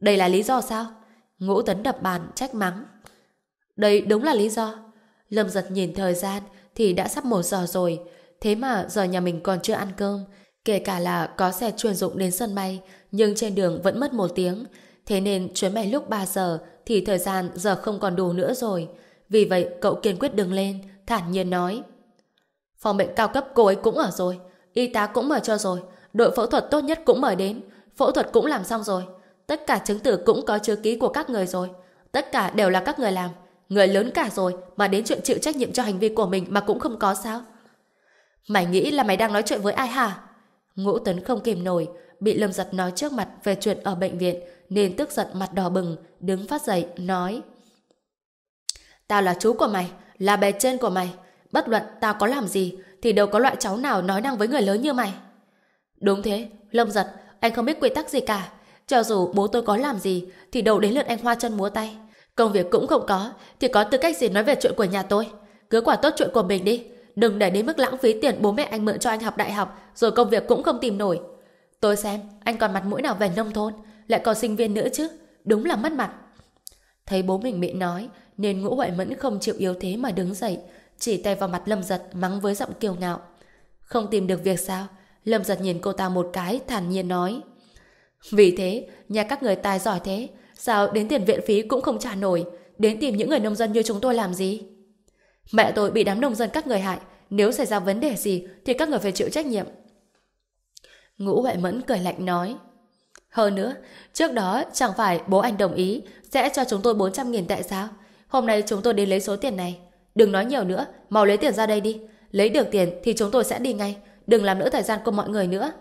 Đây là lý do sao? Ngũ Tấn đập bàn, trách mắng. Đây đúng là lý do. Lâm giật nhìn thời gian thì đã sắp một giờ rồi. Thế mà giờ nhà mình còn chưa ăn cơm. Kể cả là có xe chuyên dụng đến sân bay, nhưng trên đường vẫn mất một tiếng. Thế nên chuyến bay lúc 3 giờ thì thời gian giờ không còn đủ nữa rồi. Vì vậy cậu kiên quyết đứng lên, thản nhiên nói. Phòng bệnh cao cấp cô ấy cũng ở rồi, y tá cũng mở cho rồi, đội phẫu thuật tốt nhất cũng mời đến, phẫu thuật cũng làm xong rồi. Tất cả chứng tử cũng có chứa ký của các người rồi. Tất cả đều là các người làm. Người lớn cả rồi mà đến chuyện chịu trách nhiệm cho hành vi của mình mà cũng không có sao. Mày nghĩ là mày đang nói chuyện với ai hả? Ngũ Tấn không kìm nổi, bị Lâm Giật nói trước mặt về chuyện ở bệnh viện, nên tức giận mặt đỏ bừng, đứng phát dậy, nói Tao là chú của mày, là bề trên của mày. Bất luận tao có làm gì, thì đâu có loại cháu nào nói năng với người lớn như mày. Đúng thế, Lâm Giật, anh không biết quy tắc gì cả. Cho dù bố tôi có làm gì, thì đâu đến lượt anh hoa chân múa tay. Công việc cũng không có, thì có tư cách gì nói về chuyện của nhà tôi. Cứ quả tốt chuyện của mình đi. Đừng để đến mức lãng phí tiền bố mẹ anh mượn cho anh học đại học, rồi công việc cũng không tìm nổi. Tôi xem, anh còn mặt mũi nào về nông thôn, lại còn sinh viên nữa chứ. Đúng là mất mặt. Thấy bố mình bị nói, nên ngũ hoại mẫn không chịu yếu thế mà đứng dậy, chỉ tay vào mặt Lâm Giật mắng với giọng kiêu ngạo. Không tìm được việc sao? Lâm Giật nhìn cô ta một cái, thản nhiên nói. Vì thế, nhà các người tài giỏi thế, sao đến tiền viện phí cũng không trả nổi, đến tìm những người nông dân như chúng tôi làm gì? Mẹ tôi bị đám nông dân các người hại, nếu xảy ra vấn đề gì thì các người phải chịu trách nhiệm. Ngũ Huệ Mẫn cười lạnh nói. Hơn nữa, trước đó chẳng phải bố anh đồng ý sẽ cho chúng tôi 400.000 tại sao? Hôm nay chúng tôi đến lấy số tiền này. Đừng nói nhiều nữa, mau lấy tiền ra đây đi. Lấy được tiền thì chúng tôi sẽ đi ngay. Đừng làm lỡ thời gian của mọi người nữa.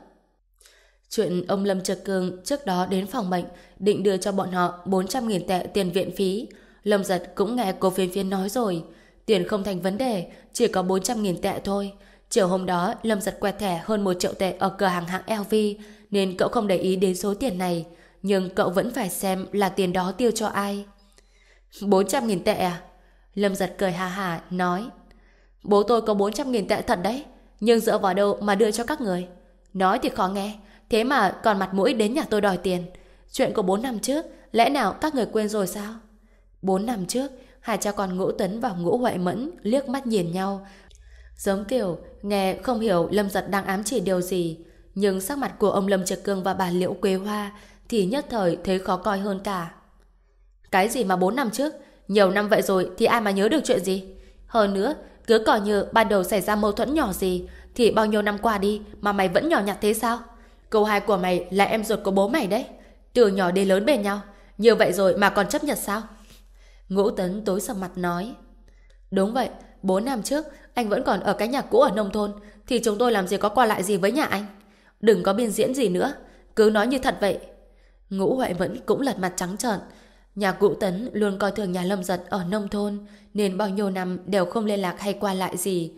Chuyện ông Lâm Trực Cương trước đó đến phòng bệnh định đưa cho bọn họ 400.000 tệ tiền viện phí. Lâm Giật cũng nghe cô phiên phiên nói rồi. Tiền không thành vấn đề, chỉ có 400.000 tệ thôi. Chiều hôm đó, Lâm giật quẹt thẻ hơn 1 triệu tệ ở cửa hàng hạng LV, nên cậu không để ý đến số tiền này. Nhưng cậu vẫn phải xem là tiền đó tiêu cho ai. 400.000 tệ à? Lâm giật cười hà hà, nói. Bố tôi có 400.000 tệ thật đấy, nhưng dựa vào đâu mà đưa cho các người? Nói thì khó nghe, thế mà còn mặt mũi đến nhà tôi đòi tiền. Chuyện của 4 năm trước, lẽ nào các người quên rồi sao? 4 năm trước, hai cha con Ngũ Tấn và Ngũ Huệ Mẫn liếc mắt nhìn nhau. Giống kiểu, nghe không hiểu Lâm Giật đang ám chỉ điều gì, nhưng sắc mặt của ông Lâm Trực Cương và bà Liễu Quế Hoa thì nhất thời thấy khó coi hơn cả. Cái gì mà 4 năm trước, nhiều năm vậy rồi thì ai mà nhớ được chuyện gì? Hơn nữa, cứ coi như ban đầu xảy ra mâu thuẫn nhỏ gì, thì bao nhiêu năm qua đi mà mày vẫn nhỏ nhặt thế sao? Câu hai của mày là em ruột của bố mày đấy. Từ nhỏ đến lớn bên nhau, như vậy rồi mà còn chấp nhận sao? Ngũ Tấn tối sầm mặt nói. Đúng vậy, 4 năm trước, anh vẫn còn ở cái nhà cũ ở nông thôn, thì chúng tôi làm gì có qua lại gì với nhà anh. Đừng có biên diễn gì nữa, cứ nói như thật vậy. Ngũ Huệ vẫn cũng lật mặt trắng trợn. Nhà cụ Tấn luôn coi thường nhà Lâm Giật ở nông thôn, nên bao nhiêu năm đều không liên lạc hay qua lại gì.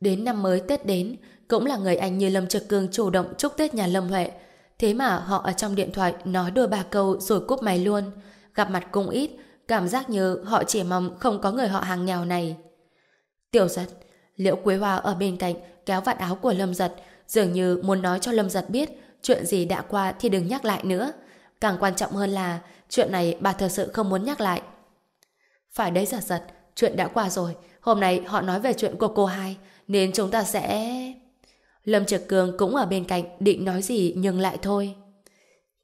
Đến năm mới Tết đến, cũng là người anh như Lâm Trực Cương chủ động chúc Tết nhà Lâm Huệ. Thế mà họ ở trong điện thoại nói đôi ba câu rồi cúp máy luôn. Gặp mặt cũng ít, cảm giác như họ chỉ mong không có người họ hàng nghèo này. Tiểu giật, Liễu Quế Hoa ở bên cạnh kéo vạt áo của Lâm Giật, dường như muốn nói cho Lâm Giật biết chuyện gì đã qua thì đừng nhắc lại nữa. Càng quan trọng hơn là chuyện này bà thật sự không muốn nhắc lại. Phải đấy giật giật, chuyện đã qua rồi. Hôm nay họ nói về chuyện của cô hai, nên chúng ta sẽ... Lâm Trực Cường cũng ở bên cạnh định nói gì nhưng lại thôi.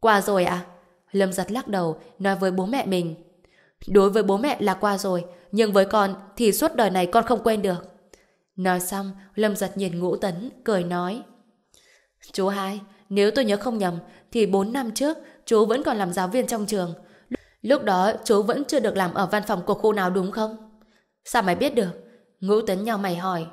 Qua rồi à? Lâm giật lắc đầu, nói với bố mẹ mình. Đối với bố mẹ là qua rồi, nhưng với con thì suốt đời này con không quên được. Nói xong, Lâm giật nhìn ngũ tấn, cười nói. Chú hai, nếu tôi nhớ không nhầm, thì 4 năm trước, chú vẫn còn làm giáo viên trong trường. Lúc đó, chú vẫn chưa được làm ở văn phòng của khu nào đúng không? Sao mày biết được? Ngũ tấn nhau mày hỏi.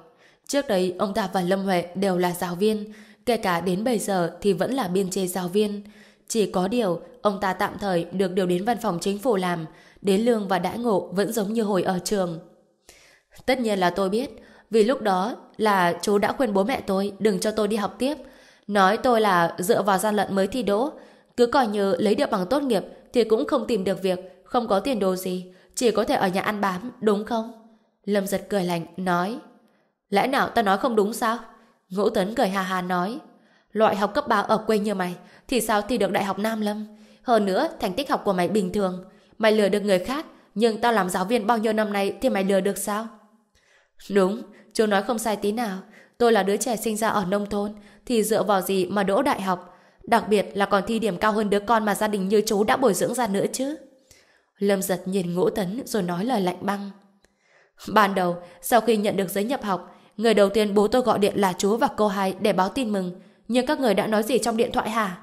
Trước đấy, ông ta và Lâm Huệ đều là giáo viên, kể cả đến bây giờ thì vẫn là biên chế giáo viên. Chỉ có điều, ông ta tạm thời được điều đến văn phòng chính phủ làm, đến lương và đãi ngộ vẫn giống như hồi ở trường. Tất nhiên là tôi biết, Vì lúc đó là chú đã khuyên bố mẹ tôi đừng cho tôi đi học tiếp. Nói tôi là dựa vào gian lận mới thi đỗ. Cứ coi như lấy được bằng tốt nghiệp thì cũng không tìm được việc, không có tiền đồ gì. Chỉ có thể ở nhà ăn bám, đúng không? Lâm giật cười lạnh, nói Lẽ nào ta nói không đúng sao? Ngũ Tấn cười hà hà nói Loại học cấp 3 ở quê như mày thì sao thi được đại học Nam Lâm? Hơn nữa, thành tích học của mày bình thường. Mày lừa được người khác, nhưng tao làm giáo viên bao nhiêu năm nay thì mày lừa được sao? Đúng, chú nói không sai tí nào. Tôi là đứa trẻ sinh ra ở nông thôn, thì dựa vào gì mà đỗ đại học? Đặc biệt là còn thi điểm cao hơn đứa con mà gia đình như chú đã bồi dưỡng ra nữa chứ. Lâm giật nhìn ngũ tấn rồi nói lời lạnh băng. Ban đầu, sau khi nhận được giấy nhập học, người đầu tiên bố tôi gọi điện là chú và cô hai để báo tin mừng. Nhưng các người đã nói gì trong điện thoại hả?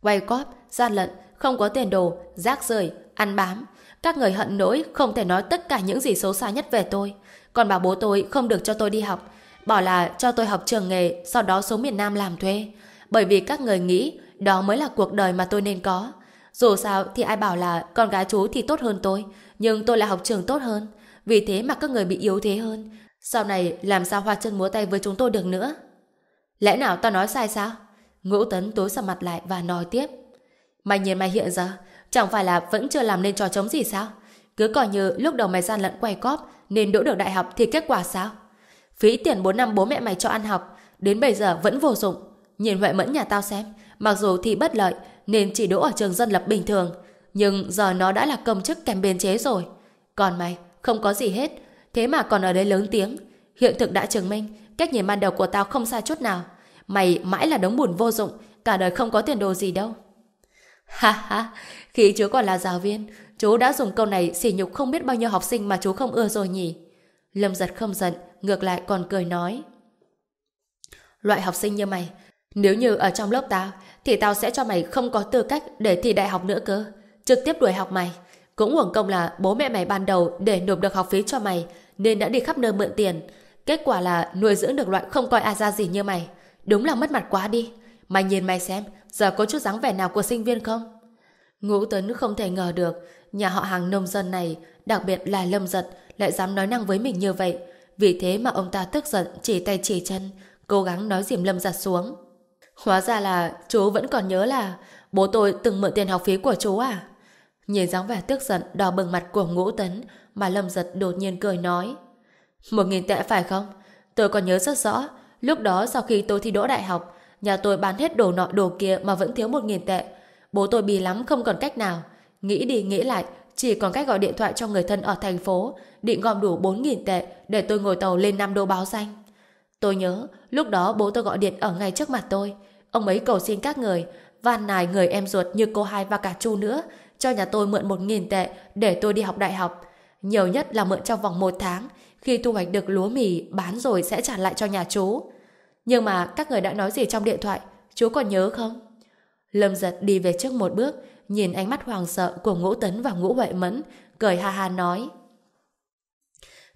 Quay cóp, gian lận, không có tiền đồ, rác rời, ăn bám. Các người hận nỗi không thể nói tất cả những gì xấu xa nhất về tôi. Còn bảo bố tôi không được cho tôi đi học. Bảo là cho tôi học trường nghề, sau đó xuống miền Nam làm thuê. Bởi vì các người nghĩ đó mới là cuộc đời mà tôi nên có. Dù sao thì ai bảo là con gái chú thì tốt hơn tôi, nhưng tôi là học trường tốt hơn. Vì thế mà các người bị yếu thế hơn. Sau này làm sao hoa chân múa tay với chúng tôi được nữa? Lẽ nào tao nói sai sao? Ngũ Tấn tối sầm mặt lại và nói tiếp. Mày nhìn mày hiện giờ, chẳng phải là vẫn chưa làm nên trò chống gì sao? Cứ coi như lúc đầu mày gian lận quay cóp nên đỗ được đại học thì kết quả sao? Phí tiền 4 năm bố mẹ mày cho ăn học, đến bây giờ vẫn vô dụng. Nhìn Huệ Mẫn nhà tao xem, mặc dù thì bất lợi nên chỉ đỗ ở trường dân lập bình thường, nhưng giờ nó đã là công chức kèm biên chế rồi. Còn mày, không có gì hết, thế mà còn ở đây lớn tiếng. Hiện thực đã chứng minh, cách nhìn ban đầu của tao không sai chút nào. Mày mãi là đống bùn vô dụng, cả đời không có tiền đồ gì đâu. Ha ha, khi chú còn là giáo viên, chú đã dùng câu này sỉ nhục không biết bao nhiêu học sinh mà chú không ưa rồi nhỉ. Lâm giật không giận, ngược lại còn cười nói. Loại học sinh như mày, nếu như ở trong lớp tao, thì tao sẽ cho mày không có tư cách để thi đại học nữa cơ. Trực tiếp đuổi học mày. Cũng uổng công là bố mẹ mày ban đầu để nộp được học phí cho mày, nên đã đi khắp nơi mượn tiền. Kết quả là nuôi dưỡng được loại không coi a ra gì như mày. Đúng là mất mặt quá đi. Mày nhìn mày xem, giờ có chút dáng vẻ nào của sinh viên không? Ngũ Tuấn không thể ngờ được, nhà họ hàng nông dân này, đặc biệt là Lâm Giật, lại dám nói năng với mình như vậy. Vì thế mà ông ta tức giận, chỉ tay chỉ chân, cố gắng nói dìm Lâm Giật xuống. Hóa ra là chú vẫn còn nhớ là bố tôi từng mượn tiền học phí của chú à? Nhìn dáng vẻ tức giận đỏ bừng mặt của Ngũ Tấn mà Lâm Giật đột nhiên cười nói. Một nghìn tệ phải không? Tôi còn nhớ rất rõ, lúc đó sau khi tôi thi đỗ đại học, nhà tôi bán hết đồ nọ đồ kia mà vẫn thiếu một nghìn tệ. Bố tôi bì lắm không còn cách nào. Nghĩ đi nghĩ lại, chỉ còn cách gọi điện thoại cho người thân ở thành phố, định gom đủ 4.000 tệ để tôi ngồi tàu lên Nam Đô báo danh. Tôi nhớ, lúc đó bố tôi gọi điện ở ngay trước mặt tôi. Ông ấy cầu xin các người, van nài người em ruột như cô hai và cả chu nữa, cho nhà tôi mượn 1.000 tệ để tôi đi học đại học. Nhiều nhất là mượn trong vòng một tháng, khi thu hoạch được lúa mì bán rồi sẽ trả lại cho nhà chú. Nhưng mà các người đã nói gì trong điện thoại, chú còn nhớ không? Lâm giật đi về trước một bước, nhìn ánh mắt hoàng sợ của ngũ tấn và ngũ huệ mẫn, cười ha ha nói.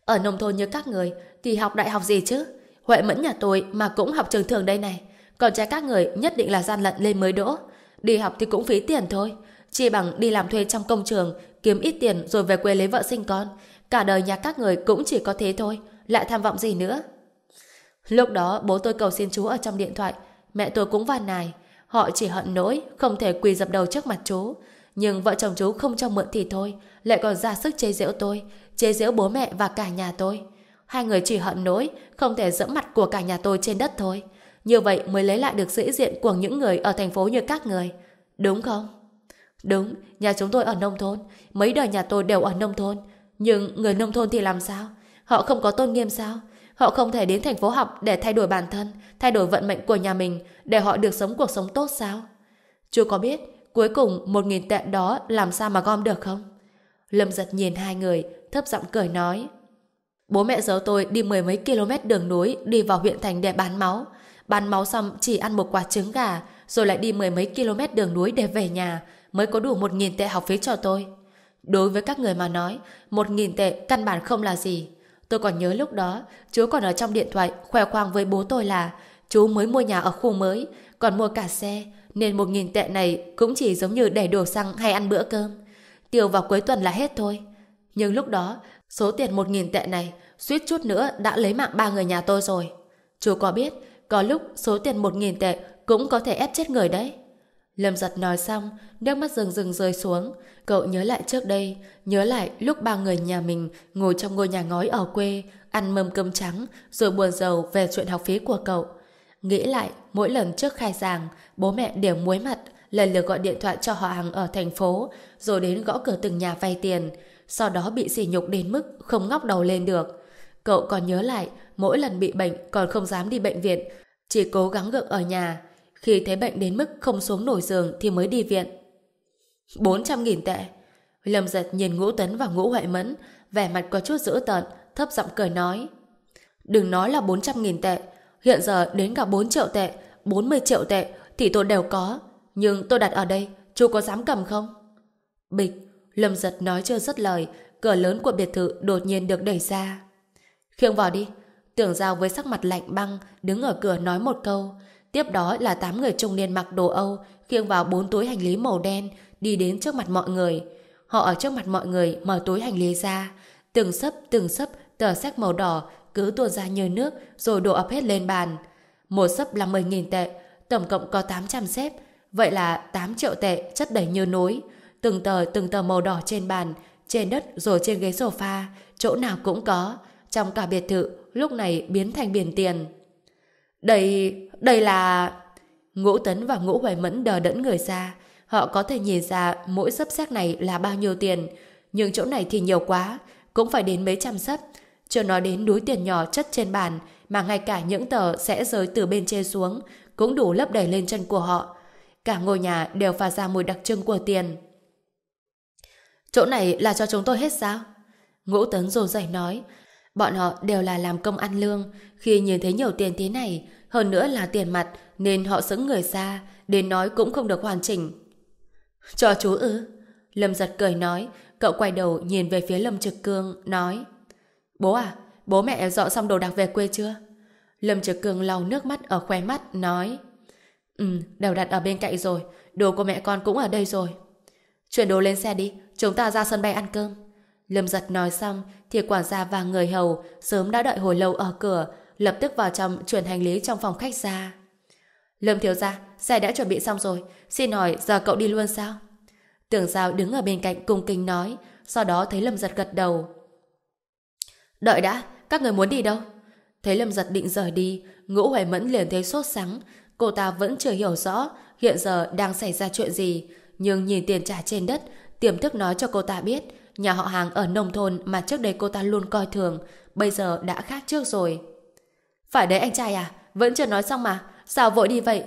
Ở nông thôn như các người, thì học đại học gì chứ? Huệ mẫn nhà tôi mà cũng học trường thường đây này. Còn trai các người nhất định là gian lận lên mới đỗ. Đi học thì cũng phí tiền thôi. Chỉ bằng đi làm thuê trong công trường, kiếm ít tiền rồi về quê lấy vợ sinh con. Cả đời nhà các người cũng chỉ có thế thôi, lại tham vọng gì nữa. Lúc đó bố tôi cầu xin chú ở trong điện thoại, mẹ tôi cũng van nài. Họ chỉ hận nỗi, không thể quỳ dập đầu trước mặt chú. Nhưng vợ chồng chú không cho mượn thì thôi, lại còn ra sức chế giễu tôi, chế giễu bố mẹ và cả nhà tôi. Hai người chỉ hận nỗi, không thể dẫm mặt của cả nhà tôi trên đất thôi. Như vậy mới lấy lại được sĩ diện của những người ở thành phố như các người. Đúng không? Đúng, nhà chúng tôi ở nông thôn. Mấy đời nhà tôi đều ở nông thôn. Nhưng người nông thôn thì làm sao? Họ không có tôn nghiêm sao? Họ không thể đến thành phố học để thay đổi bản thân, thay đổi vận mệnh của nhà mình để họ được sống cuộc sống tốt sao? chưa có biết cuối cùng một nghìn tệ đó làm sao mà gom được không? Lâm giật nhìn hai người, thấp giọng cười nói. Bố mẹ giấu tôi đi mười mấy km đường núi đi vào huyện thành để bán máu. Bán máu xong chỉ ăn một quả trứng gà rồi lại đi mười mấy km đường núi để về nhà mới có đủ một nghìn tệ học phí cho tôi. Đối với các người mà nói, một nghìn tệ căn bản không là gì. Tôi còn nhớ lúc đó, chú còn ở trong điện thoại khoe khoang với bố tôi là chú mới mua nhà ở khu mới, còn mua cả xe, nên một nghìn tệ này cũng chỉ giống như để đổ xăng hay ăn bữa cơm. Tiêu vào cuối tuần là hết thôi. Nhưng lúc đó, Số tiền một nghìn tệ này suýt chút nữa đã lấy mạng ba người nhà tôi rồi. Chú có biết, có lúc số tiền một nghìn tệ cũng có thể ép chết người đấy. Lâm giật nói xong, nước mắt rừng rừng rơi xuống. Cậu nhớ lại trước đây, nhớ lại lúc ba người nhà mình ngồi trong ngôi nhà ngói ở quê, ăn mâm cơm trắng, rồi buồn rầu về chuyện học phí của cậu. Nghĩ lại, mỗi lần trước khai giảng, bố mẹ đều muối mặt, lần lượt gọi điện thoại cho họ hàng ở thành phố, rồi đến gõ cửa từng nhà vay tiền, sau đó bị sỉ nhục đến mức không ngóc đầu lên được. Cậu còn nhớ lại, mỗi lần bị bệnh còn không dám đi bệnh viện, chỉ cố gắng gượng ở nhà. Khi thấy bệnh đến mức không xuống nổi giường thì mới đi viện. 400.000 tệ. Lâm giật nhìn ngũ tấn và ngũ huệ mẫn, vẻ mặt có chút dữ tợn, thấp giọng cười nói. Đừng nói là 400.000 tệ, hiện giờ đến cả 4 triệu tệ, 40 triệu tệ thì tôi đều có. Nhưng tôi đặt ở đây, chú có dám cầm không? Bịch, Lâm giật nói chưa dứt lời, cửa lớn của biệt thự đột nhiên được đẩy ra. Khiêng vào đi. Tưởng giao với sắc mặt lạnh băng, đứng ở cửa nói một câu. Tiếp đó là tám người trung niên mặc đồ Âu, khiêng vào bốn túi hành lý màu đen, đi đến trước mặt mọi người. Họ ở trước mặt mọi người mở túi hành lý ra. Từng sấp, từng sấp, tờ sách màu đỏ cứ tuôn ra như nước rồi đổ ập hết lên bàn. Một sấp là 10.000 tệ, tổng cộng có 800 xếp. Vậy là 8 triệu tệ chất đầy như núi. Từng tờ từng tờ màu đỏ trên bàn, trên đất rồi trên ghế sofa, chỗ nào cũng có. Trong cả biệt thự, lúc này biến thành biển tiền. Đây, đây là... Ngũ Tấn và Ngũ Hoài Mẫn đờ đẫn người ra. Họ có thể nhìn ra mỗi sấp xác này là bao nhiêu tiền. Nhưng chỗ này thì nhiều quá, cũng phải đến mấy trăm sấp. Chưa nói đến núi tiền nhỏ chất trên bàn, mà ngay cả những tờ sẽ rơi từ bên trên xuống, cũng đủ lấp đầy lên chân của họ. Cả ngôi nhà đều pha ra mùi đặc trưng của tiền. Chỗ này là cho chúng tôi hết sao? Ngũ Tấn rồ rảy nói. Bọn họ đều là làm công ăn lương. Khi nhìn thấy nhiều tiền thế này, hơn nữa là tiền mặt, nên họ sững người xa, đến nói cũng không được hoàn chỉnh. Cho chú ư? Lâm giật cười nói, cậu quay đầu nhìn về phía Lâm Trực Cương, nói Bố à, bố mẹ dọn xong đồ đạc về quê chưa? Lâm Trực Cương lau nước mắt ở khóe mắt, nói Ừ, đều đặt ở bên cạnh rồi, đồ của mẹ con cũng ở đây rồi. Chuyển đồ lên xe đi, chúng ta ra sân bay ăn cơm. Lâm giật nói xong, thì quản gia và người hầu sớm đã đợi hồi lâu ở cửa, lập tức vào trong chuyển hành lý trong phòng khách ra. Lâm thiếu gia, xe đã chuẩn bị xong rồi, xin hỏi giờ cậu đi luôn sao? Tưởng giao đứng ở bên cạnh cung kính nói, sau đó thấy Lâm giật gật đầu. Đợi đã, các người muốn đi đâu? Thấy Lâm giật định rời đi, ngũ hoài mẫn liền thấy sốt sắng, cô ta vẫn chưa hiểu rõ hiện giờ đang xảy ra chuyện gì, nhưng nhìn tiền trả trên đất, tiềm thức nói cho cô ta biết nhà họ hàng ở nông thôn mà trước đây cô ta luôn coi thường, bây giờ đã khác trước rồi. Phải đấy anh trai à, vẫn chưa nói xong mà, sao vội đi vậy?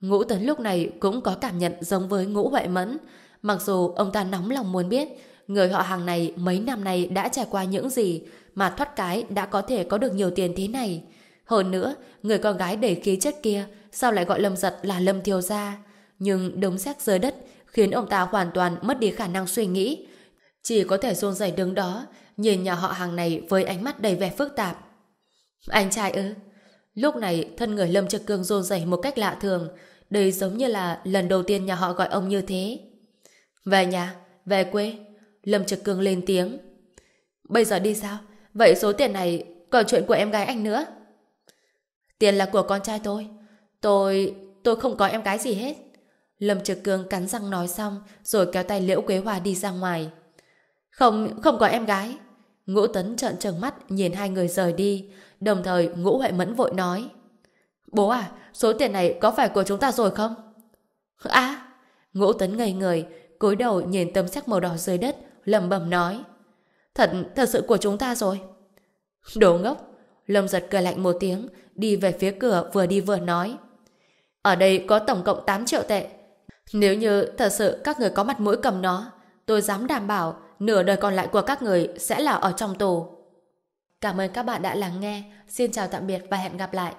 Ngũ Tấn lúc này cũng có cảm nhận giống với Ngũ Huệ Mẫn. Mặc dù ông ta nóng lòng muốn biết người họ hàng này mấy năm nay đã trải qua những gì mà thoát cái đã có thể có được nhiều tiền thế này. Hơn nữa, người con gái đầy khí chất kia sao lại gọi Lâm Giật là Lâm Thiều Gia? Nhưng đống xét dưới đất khiến ông ta hoàn toàn mất đi khả năng suy nghĩ. Chỉ có thể rôn rẩy đứng đó, nhìn nhà họ hàng này với ánh mắt đầy vẻ phức tạp. Anh trai ư? Lúc này, thân người Lâm Trực Cương rôn rẩy một cách lạ thường, đây giống như là lần đầu tiên nhà họ gọi ông như thế. Về nhà, về quê. Lâm Trực Cương lên tiếng. Bây giờ đi sao? Vậy số tiền này còn chuyện của em gái anh nữa. Tiền là của con trai tôi. Tôi... tôi không có em gái gì hết. Lâm Trực Cương cắn răng nói xong rồi kéo tay Liễu Quế Hòa đi ra ngoài. Không, không có em gái. Ngũ Tấn trợn trừng mắt nhìn hai người rời đi, đồng thời Ngũ Huệ Mẫn vội nói. Bố à, số tiền này có phải của chúng ta rồi không? À, Ngũ Tấn ngây người, cúi đầu nhìn tấm sắc màu đỏ dưới đất, lầm bầm nói. Thật, thật sự của chúng ta rồi. Đồ ngốc. Lâm giật cười lạnh một tiếng, đi về phía cửa vừa đi vừa nói. Ở đây có tổng cộng 8 triệu tệ. Nếu như thật sự các người có mặt mũi cầm nó, tôi dám đảm bảo nửa đời còn lại của các người sẽ là ở trong tù. Cảm ơn các bạn đã lắng nghe. Xin chào tạm biệt và hẹn gặp lại.